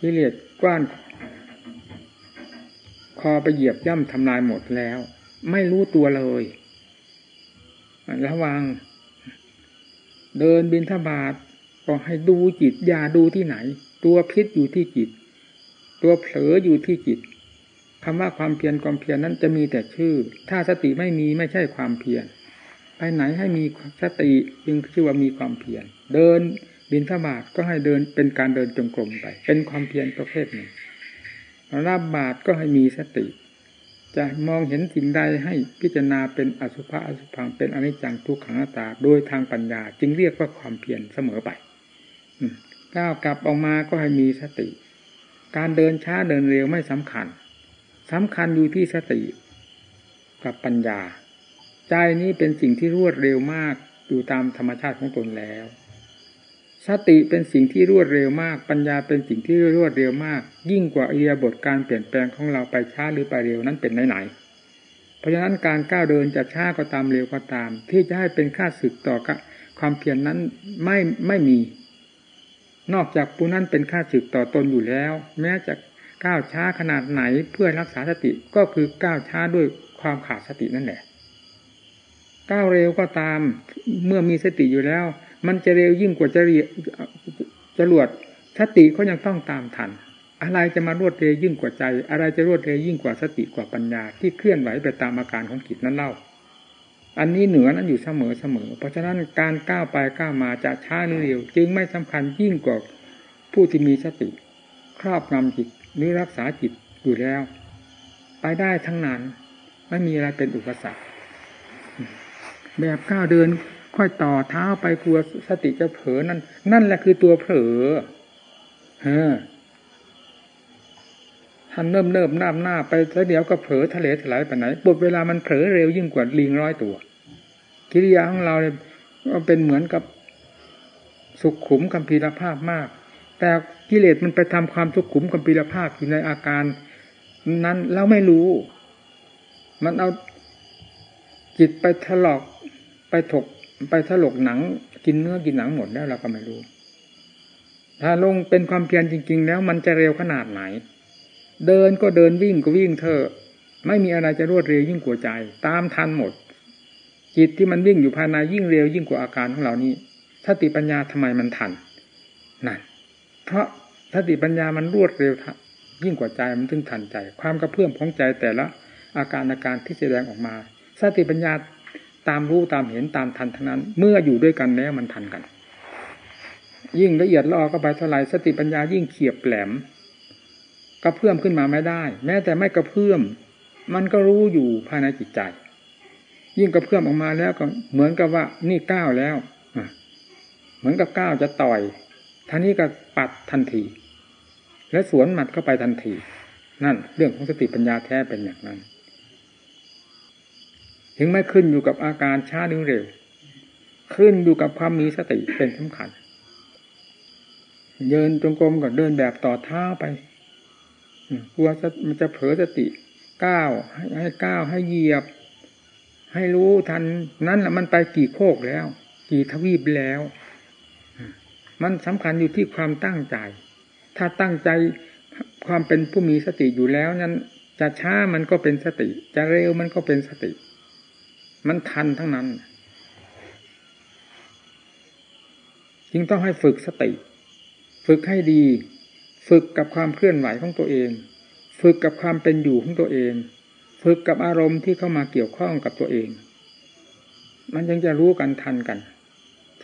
กิเลสกว้าน คอไปเหยียบย่ำทำลายหมดแล้ว ไม่รู้ตัวเลยระวัง เดินบินทบาทก็ให้ดูจิตอย่าดูที่ไหน ตัวพิษอยู่ที่จิต ตัวเผลออยู่ที่จิต คำว่าความเพียรความเพียรนั้นจะมีแต่ชื่อ ถ้าสติไม่มีไม่ใช่ความเพียรไปไหนให้มีสติจึงชื่อว่ามีความเพียรเดินบินธบาตก็ให้เดินเป็นการเดินจงกรมไป เป็นความเพียรประเภทหนึ่งรับบาตก็ให้มีสติ จะมองเห็นสิ่งใดให้พิจารณาเป็นอสุภะอสุพังเป็นอนิจจังทุกขังตา โดยทางปัญญา จึงเรียกว่าความเพียรเสมอไปก้าวกลับออกมาก็ให้มีสติ การเดินช้าเดินเร็วไม่สำคัญ สำคัญอยู่ที่สติกับปัญญา ใจนี้เป็นสิ่งที่รวดเร็วมากอยู่ตามธรรมชาติของตนแล้ว สติเป็นสิ่งที่รวดเร็วมาก ปัญญาเป็นสิ่งที่รวดเร็วมาก ยิ่งกว่าเอียบทการเปลี่ยนแปลงของเราไปช้าหรือไปเร็วนั้นเป็นไหนๆเพราะฉะนั้นการก้าวเดินจะช้าก็ตามเร็วก็ตาม ที่จะให้เป็นค่าศึกต่อความเพียรนนั้นไม่ไม่มี นอกจากผู้นั้นเป็นค่าศึกต่อตนอยู่แล้ว แม้จะ ก้าวช้าขนาดไหนเพื่อรักษาสติก็คือก้าวช้าด้วยความขาดสตินั่นแหละ ก้าวเร็วก็ตามเมื่อมีสติอยู่แล้ว มันจะเร็วยิ่งกว่าจะเรียจรวดสติก็ยังต้องตามทัน อะไรจะมารวดเร็วยิ่งกว่าใจ อะไรจะรวดเร็วยิ่งกว่าสติกว่าปัญญาที่เคลื่อนไหวไปตามอาการของจิตนั้นเล่า อันนี้เหนือนั้นอยู่เสมอเสมอ เพราะฉะนั้นการก้าวไปก้าวมาจะช้าหรือเร็ว จึงไม่สำคัญยิ่งกว่าผู้ที่มีสติ ครอบงำจิต หรือรักษาจิตอยู่แล้ว ไปได้ทั้งนั้นไม่มีอะไรเป็นอุปสรรค แบบก้าวเดินค่อยต่อเท้าไปกลัวสติจะเผลอนั่น นั่นแหละคือตัวเผลอเออท่านเนิ่มเนิ่มน้ำหน้าไปแล้วเดี๋ยวก็เผลอทะเลถลายไปไหนบทเวลามันเผลอเร็วยิ่งกว่าลิงร้อยตัว กิริยาของเราเนี่ยเป็นเหมือนกับสุขขุมกัมพีรภาพมาก แต่กิเลสมันไปทำความสุขขุมกัมพีรภาพอยู่ในอาการนั้นเราไม่รู้ มันเอาจิตไปถลอกไปถกไปถลกหนัง กินเนื้อกินหนังหมดแล้วเราก็ไม่รู้ ถ้าลงเป็นความเพียรจริง ๆ แล้วมันจะเร็วขนาดไหน เดินก็เดินวิ่งก็วิ่งเถอะไม่มีอะไรจะรวดเร็วยิ่งกว่าใจ ตามทันหมด จิตที่มันวิ่งอยู่ภายในยิ่งเร็วยิ่งกว่าอาการของเรานี้สติปัญญาทำไมมันทันนั่น เพราะสติปัญญามันรวดเร็วยิ่งกว่าใจมันถึงทันใจ ความกระเพื่อมของใจแต่ละอาการอาการที่แสดงออกมาสติปัญญาตามรู้ตามเห็นตามทันทั้งนั้น เมื่ออยู่ด้วยกันแล้วมันทันกัน ยิ่งละเอียดลอก็ไปเท่าไรสติปัญญายิ่งเขียบแหลมกระเพื่อมขึ้นมาไม่ได้ แม้แต่ไม่กระเพื่อม มันก็รู้อยู่ภายในจิตใจ ยิ่งกระเพื่อมออกมาแล้วก็เหมือนกับว่านี่ก้าวแล้วเหมือนกับก้าวจะต่อย ท่านี้ก็ปัดทันที และสวนหมัดเข้าไปทันที นั่น เรื่องของสติปัญญาแท้เป็นอย่างนั้น ถึงไม่ขึ้นอยู่กับอาการช้าหรือเร็ว ขึ้นอยู่กับความมีสติเป็นสำคัญเดินจงกรมก็เดินแบบต่อเท้าไปกลัวมันจะเผลอสติก้าวให้ก้าวให้เหยียบ ให้รู้ทัน นั้นแหละมันไปกี่โคกแล้ว กี่ทวีปแล้ว มันสำคัญอยู่ที่ความตั้งใจ ถ้าตั้งใจความเป็นผู้มีสติอยู่แล้วนั้น จะช้ามันก็เป็นสติ จะเร็วมันก็เป็นสติ มันทันทั้งนั้นจึงต้องให้ฝึกสติ ฝึกให้ดี ฝึกกับความเคลื่อนไหวของตัวเอง ฝึกกับความเป็นอยู่ของตัวเอง ฝึกกับอารมณ์ที่เข้ามาเกี่ยวข้องกับตัวเอง มันยังจะรู้กันทันกัน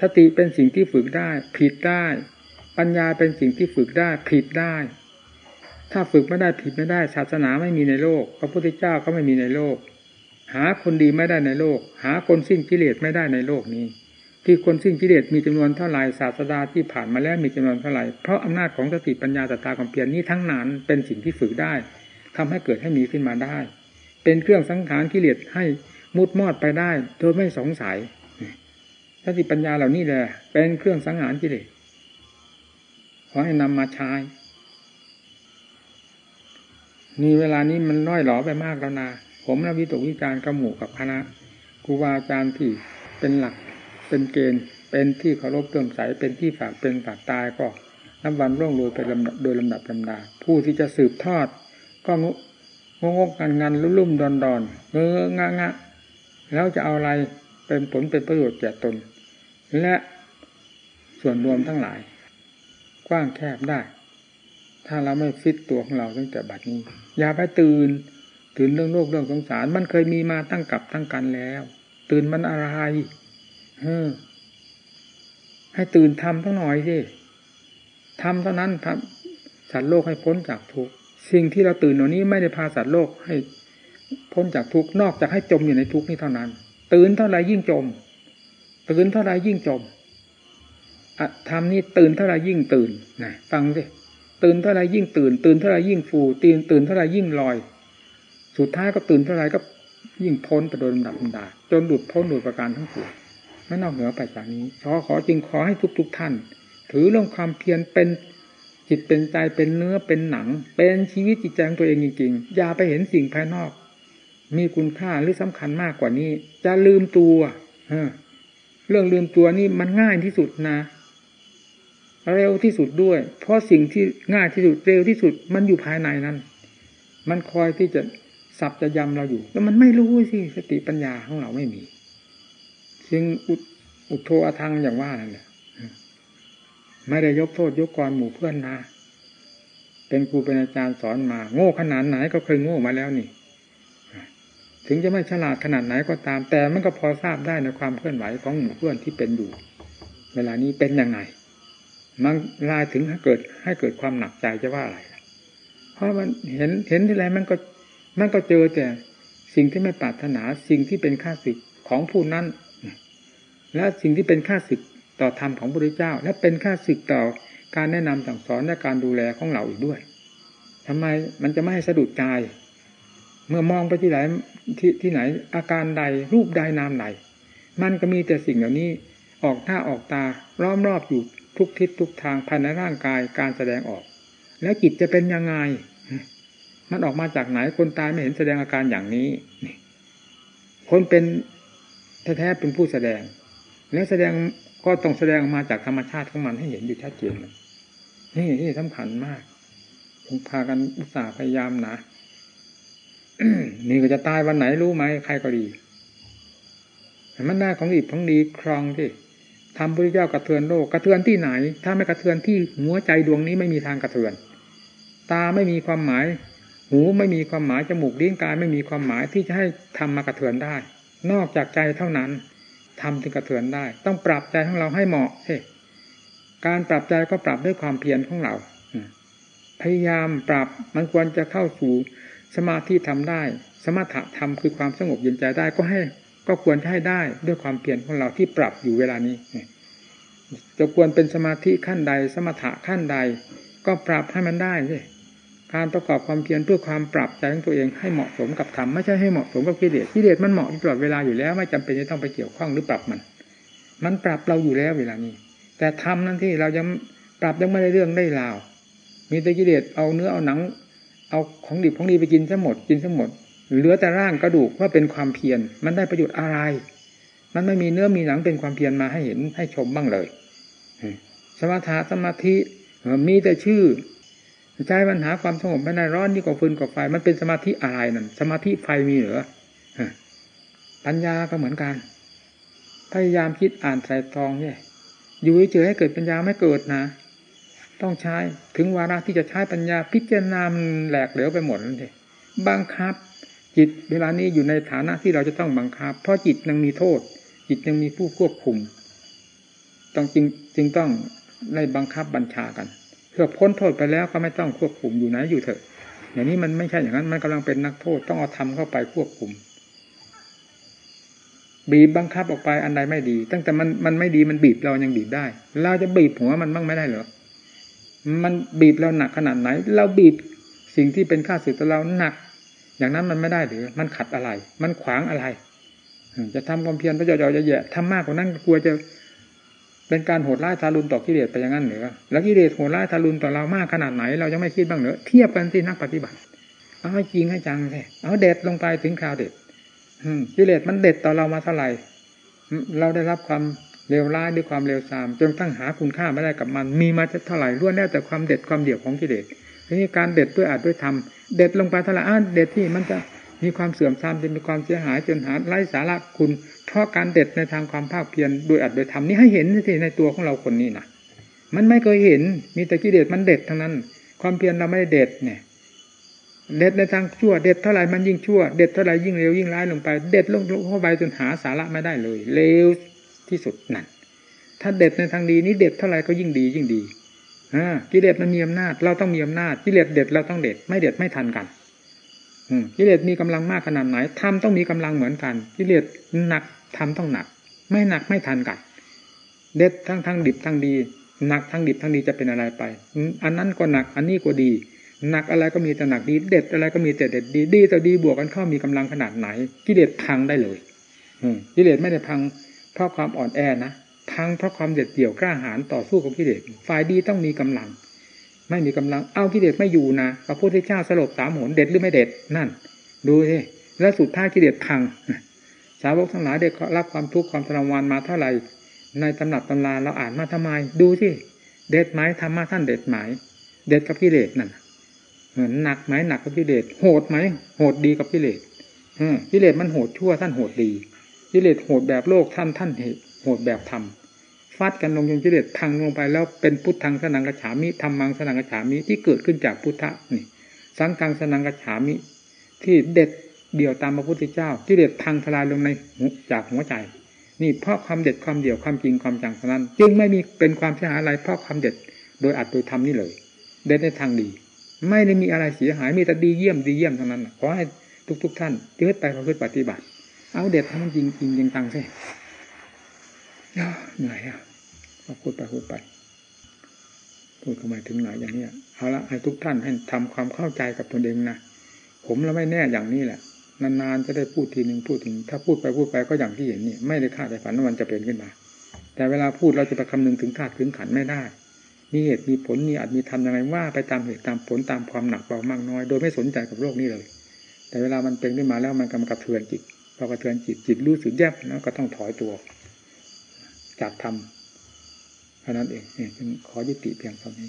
สติเป็นสิ่งที่ฝึกได้ ผิดได้ ปัญญาเป็นสิ่งที่ฝึกได้ ผิดได้ ถ้าฝึกไม่ได้ผิดไม่ได้ ศาสนาไม่มีในโลก พระพุทธเจ้าก็ไม่มีในโลก หาคนดีไม่ได้ในโลก หาคนสิ้นกิเลสไม่ได้ในโลกนี้ ที่คนสิ้นกิเลสมีจำนวนเท่าไหร่ศาสดาที่ผ่านมาแล้วมีจำนวนเท่าไหร่เพราะอำนาจของสติปัญญาตตาความเพียรนี้ทั้งนั้นเป็นสิ่งที่ฝึกได้ทำให้เกิดให้มีขึ้นมาได้ เป็นเครื่องสังขารกิเลสให้มุดมอดไปได้ โดยไม่สงสัย สติปัญญาเหล่านี้แหละเป็นเครื่องสังหารกิเลสขอให้นำมาใช้นี่เวลานี้มันน้อยหลอไปมากแล้วนะผมและวิตกวิจาร์กระหมู่กับคณะครูบาอาจารย์ที่เป็นหลัก เป็นเกณฑ์ เป็นที่เคารพเติมใสเป็นที่ฝากเป็นฝากตายก็นับวันร่วงโรยไปโดยลำดับลำดา ผู้ที่จะสืบทอด ก็งงงกันงานลุ่มดอนดอนเงื้องะงะแล้วจะเอาอะไรเป็นผลเป็นประโยชน์แก่ตน และส่วนรวมทั้งหลาย กว้างแคบได้ ถ้าเราไม่ฟิตตัวของเราตั้งแต่บัดนี้ อย่าไปตื่น ตื่นเรื่องโลกเรื่องสงสาร มันเคยมีมาตั้งกับตั้งกันแล้ว ตื่นมันอะไรเออให้ตื่นทำทั้งหน่อยสิทำเท่านั้นทำสัตว์โลกให้พ้นจากทุกสิ่งที่เราตื่นเหล่านี้ไม่ได้พาสัตว์โลกให้พ้นจากทุกนอกจากให้จมอยู่ในทุกนี้เท่านั้น ตื่นเท่าไรยิ่งจม ตื่นเท่าไรยิ่งจมทำนี่ตื่นเท่าไรยิ่งตื่นนะฟังสิตื่นเท่าไรยิ่งตื่น ตื่นเท่าไรยิ่งฟูตื่นตื่นเท่าไรยิ่งลอย สุดท้ายก็ตื่นเท่าไรก็ยิ่งพ้นไปโดยลำดับลำดาจนหลุดพ้นโดยประการทั้งปวงไม่นอกเหนือไปจากนี้ขอขอจึงขอให้ทุกๆทท่าน ถือเรื่องความเพียรเป็นจิตเป็นใจเป็นเนื้อเป็นหนัง เป็นชีวิตจิตใจของตัวเองจริงๆ อย่าไปเห็นสิ่งภายนอก มีคุณค่าหรือสำคัญมากกว่านี้ จะลืมตัว เรื่องลืมตัวนี่มันง่ายที่สุดนะ เร็วที่สุดด้วย เพราะสิ่งที่ง่ายที่สุดเร็วที่สุด มันอยู่ภายในนั้น มันคอยที่จะสับจะยำเราอยู่ แล้วมันไม่รู้สิสติปัญญาของเราไม่มีจึงอุดโทอทังอย่างว่านั่นแหละไม่ได้ยกโทษยกกรหมู่เพื่อนนะ เป็นครูเป็นอาจารย์สอนมา โง่ขนาดไหนก็เคยโง่มาแล้วนี่ ถึงจะไม่ฉลาดขนาดไหนก็ตาม แต่มันก็พอทราบได้ในความเคลื่อนไหวของหมู่เพื่อนที่เป็นอยู่ เวลานี้เป็นยังไง มันลายถึงให้เกิดให้เกิดความหนักใจจะว่าอะไร เพราะมันเห็นเห็นที่ไรมันก็มันก็เจอแต่สิ่งที่ไม่ปรารถนาสิ่งที่เป็นค่าศึกของผู้นั้น และสิ่งที่เป็นค่าศึกต่อธรรมของพระพุทธเจ้า และเป็นค่าศึกต่อการแนะนำสั่งสอนและการดูแลของเราอีกด้วยทำไมมันจะไม่ให้สะดุดใจ เมื่อมองไปที่ไหนที่ที่ไหนอาการใดรูปใดนามใดมันก็มีแต่สิ่งเหล่านี้ออกหน้าออกตาล้อมรอบอยู่ทุกทิศทุกทางภายในร่างกายการแสดงออก แล้วจิตจะเป็นยังไง มันออกมาจากไหนคนตายไม่เห็นแสดงอาการอย่างนี้คนเป็นแท้ๆเป็นผู้แสดง แล้วแสดงก็ต้องแสดงออกมาจากธรรมชาติของมันให้เห็นอยู่ชัดเจนนี่นี่สำคัญมากคงพากันอุตส่าห์พยายามนะ นี่ก็จะตายวันไหนรู้ไหมใครก็ดีมันได้ของดีของดีครองที่ทำพระเจ้ากระเทือนโลกกระเทือนที่ไหน ถ้าไม่กระเทือนที่หัวใจดวงนี้ไม่มีทางกระเทือน ตาไม่มีความหมาย หูไม่มีความหมายจมูกลิ้นกายไม่มีความหมายที่จะให้ทำมากระเทือนได้ นอกจากใจเท่านั้นทำถึงกระเทือนได้ ต้องปรับใจของเราให้เหมาะเช่การปรับใจก็ปรับด้วยความเพียรของเราพยายามปรับมันควรจะเข้าสู่ สมาธิทำได้ สมถะธรรมคือความสงบเย็นใจได้ก็ให้ก็ควรให้ได้ด้วยความเพียรของเราที่ปรับอยู่เวลานี้ จะควรเป็นสมาธิขั้นใด สมถะขั้นใด ก็ปรับให้มันได้สิการประกอบความเพียรเพื่อความปรับใจของตัวเองให้เหมาะสมกับธรรมไม่ใช่ให้เหมาะสมกับกิเลสกิเลสมันเหมาะตลอดเวลาอยู่แล้ว ไม่จำเป็นจะต้องไปเกี่ยวข้องหรือปรับมัน มันปรับเราอยู่แล้วเวลานี้ แต่ธรรมนั่นที่เรายังปรับยังไม่ได้เรื่องได้ราว มีแต่กิเลสเอาเนื้อเอาหนัง เอาของดิบของดีไปกินซะหมดกินซะหมด เหลือแต่ร่างกระดูกว่าเป็นความเพียรมันได้ประโยชน์อะไร มันไม่มีเนื้อมีหนังเป็นความเพียรมาให้เห็นให้ชมบ้างเลยสมาธิสมาธิมีแต่ชื่อใจปัญหาความสงบไม่ได้ร้อนนี่กว่าฟืนกว่าไฟ มันเป็นสมาธิอะไรนั่นสมาธิไฟมีเหรอปัญญาก็เหมือนกัน พยายามคิดอ่านใส่ตองเนี่ย อยู่เฉยให้เกิดปัญญาไม่เกิดนะ ต้องใช้ถึงวาระที่จะใช้ปัญญา พิจารณาแหลกเหลวไปหมดเลยบังคับ จิตเวลานี้อยู่ในฐานะที่เราจะต้องบังคับ เพราะจิตยังมีโทษ จิตยังมีผู้ควบคุม ต้องจริงจึงต้องในบังคับบัญชากันเพื่อพ้นโทษไปแล้วก็ไม่ต้องควบคุมอยู่ไหนอยู่เถอะอย่างนี้มันไม่ใช่อย่างนั้นมันกำลังเป็นนักโทษต้องเอาทำเข้าไปควบคุมบีบบังคับออกไปอันใดไม่ดี ตั้งแต่มันมันไม่ดีมันบีบเรายังบีบได้ เราจะบีบหัวมันบ้างไม่ได้เหรอ มันบีบเราหนักขนาดไหน เราบีบสิ่งที่เป็นข้าศึกต่อเราหนัก อย่างนั้นมันไม่ได้หรือ มันขัดอะไร มันขวางอะไร จะทำความเพียรพระเจ้าจะแย่ทำมากกว่านั้นกลัวจะเป็นการโหดร้ายทารุณต่อกิเลสไปอย่างนั้นเหรือแล้วกิเลสโหดร้ายทารุณต่อเรามากขนาดไหน เราจะไม่คิดบ้างเหรอเทียบกันสินักปฏิบัติ เอาให้จริงให้จังเลยเอาเด็ดลงไปถึงคราวเด็ดกิเลสมันเด็ดต่อเรามาเท่าไหร่ เราได้รับความ เลวร้ายด้วยความเลวทรามจนตั้งหาคุณค่าไม่ได้กับมัน มีมาเท่าไหร่ล้วนแล้วแต่ความเด็ดความเดี่ยวของกิเลสทีนี้การเด็ดด้วยอาจด้วยธรรมเด็ดลงไปทลอ่านเด็ดที่มันจะมีความเสื่อมทรามจะมีความเสียหายจนหาไร้สาระคุณ เพราะการเด็ดในทางความภาคเพียรโดยอัดโดยทำนี้ให้เห็นทีในตัวของเราคนนี้นะมันไม่เคยเห็นมีแต่กิเลสมันเด็ดทั้งนั้น ความเพียรเราไม่ได้เด็ดเนี่ย เด็ดในทางชั่ว เด็ดเท่าไหร่มันยิ่งชั่ว เด็ดเท่าไหร่ยิ่งเร็วยิ่งร้ายลงไป เด็ดลงเข้าไปจนหาสาระไม่ได้เลยเร็ว ที่สุดนั่นถ้าเด็ดในทางดีนี้เด็ดเท่าไหร่ก็ยิ่งดียิ่งดีกิเลสมันมีอำนาจ เราต้องมีอำนาจกิเลสเด็ดเราต้องเด็ด ไม่เด็ดไม่ทันกันกิเลสมีกำลังมากขนาดไหนทำต้องมีกำลังเหมือนกันกิเลสหนักทำต้องหนัก ไม่หนักไม่ทันกัน เด็ดทั้งทั้งดิบทั้งดี หนักทั้งดิบทั้งดีจะเป็นอะไรไป อันนั้นก็หนัก อันนี้ก็ดี หนักอะไรก็มีแต่หนักดี เด็ดอะไรก็มีแต่เด็ดดี ดีแต่ดีบวกกันเข้ามีกำลังขนาดไหนกิเลสพังได้เลยกิเลสไม่ได้พัง เพราะความอ่อนแอนะพังเพราะความเด็ดเดี่ยวกล้าหาญต่อสู้กับกิเลสฝ่ายดีต้องมีกำลัง ไม่มีกำลังเอากิเลสไม่อยู่นะพระพุทธเจ้าสลบสามหนเด็ดหรือไม่เด็ดนั่น ดูสิแล้วสุดท้ายกิเลสพังสาวกทั้งหลายได้รับความทุกข์ความทรมานมาเท่าไหร่ในตำหนักตำราเราอ่านมาทำไม ดูสิเด็ดไหมธรรมะท่านเด็ดไหมเด็ดกับกิเลสนั่นหนักไหมหนักกับกิเลสโหดไหมโหดดีกับกิเลสกิเลสมันโหดชั่วท่านโหดดี กิเลสโหดแบบโลกท่านท่านโหดแบบธรรมฟาดกันลงจนกิเลสพังลงไปแล้วเป็นพุทธังสนังกระฉามิธรรมังสนังกระฉามิที่เกิดขึ้นจากพุทธะนี่ สังฆังสนังกระฉามิ ที่เด็ดเดี่ยวตามพระพุทธเจ้ากิเลสพังทลายลงในจากหัวใจ นี่เพราะความเด็ดความเดี่ยวความจริงความจังเท่านั้น จึงไม่มีเป็นความเสียหายอะไรเพราะความเด็ดโดยอัดโดยทำนี่เลย เด็ดในทางดี ไม่ได้มีอะไรเสียหายมีแต่ดีเยี่ยมดีเยี่ยมเท่านั้นขอให้ทุก ๆ ท่านเกิดไปประพฤติปฏิบัติ เอาเด็ดทำจริงจริงจริงตังใช่เหนื่อยอะก็พูดไปพูดไปพูดเข้ามาถึงไหนอย่างเนี้ยเอาละให้ทุกท่านให้ทำความเข้าใจกับตนเองนะผมแล้วไม่แน่อย่างนี้แหละนานๆจะได้พูดทีหนึ่งพูดถึงถ้าพูดไปพูดไปก็อย่างที่เห็นนี่ไม่ได้คาดแต่ฝันว่ามันจะเป็นขึ้นมา แต่เวลาพูดเราจะไปคำนึงถึงธาตุถึงขันไม่ได้ มีเหตุมีผลมีอาจมีทำยังไงว่าไปตามเหตุตามผลตามความหนักเบามากน้อย โดยไม่สนใจกับโลกนี้เลย แต่เวลามันเป็นขึ้นมาแล้วมันกำกับเทือนจิต พอกระเทือนจิตจิตรู้สึกแยบแล้วก็ต้องถอยตัว จากทำเท่านั้นเองเนี่ยขอยุติเพียงเท่านี้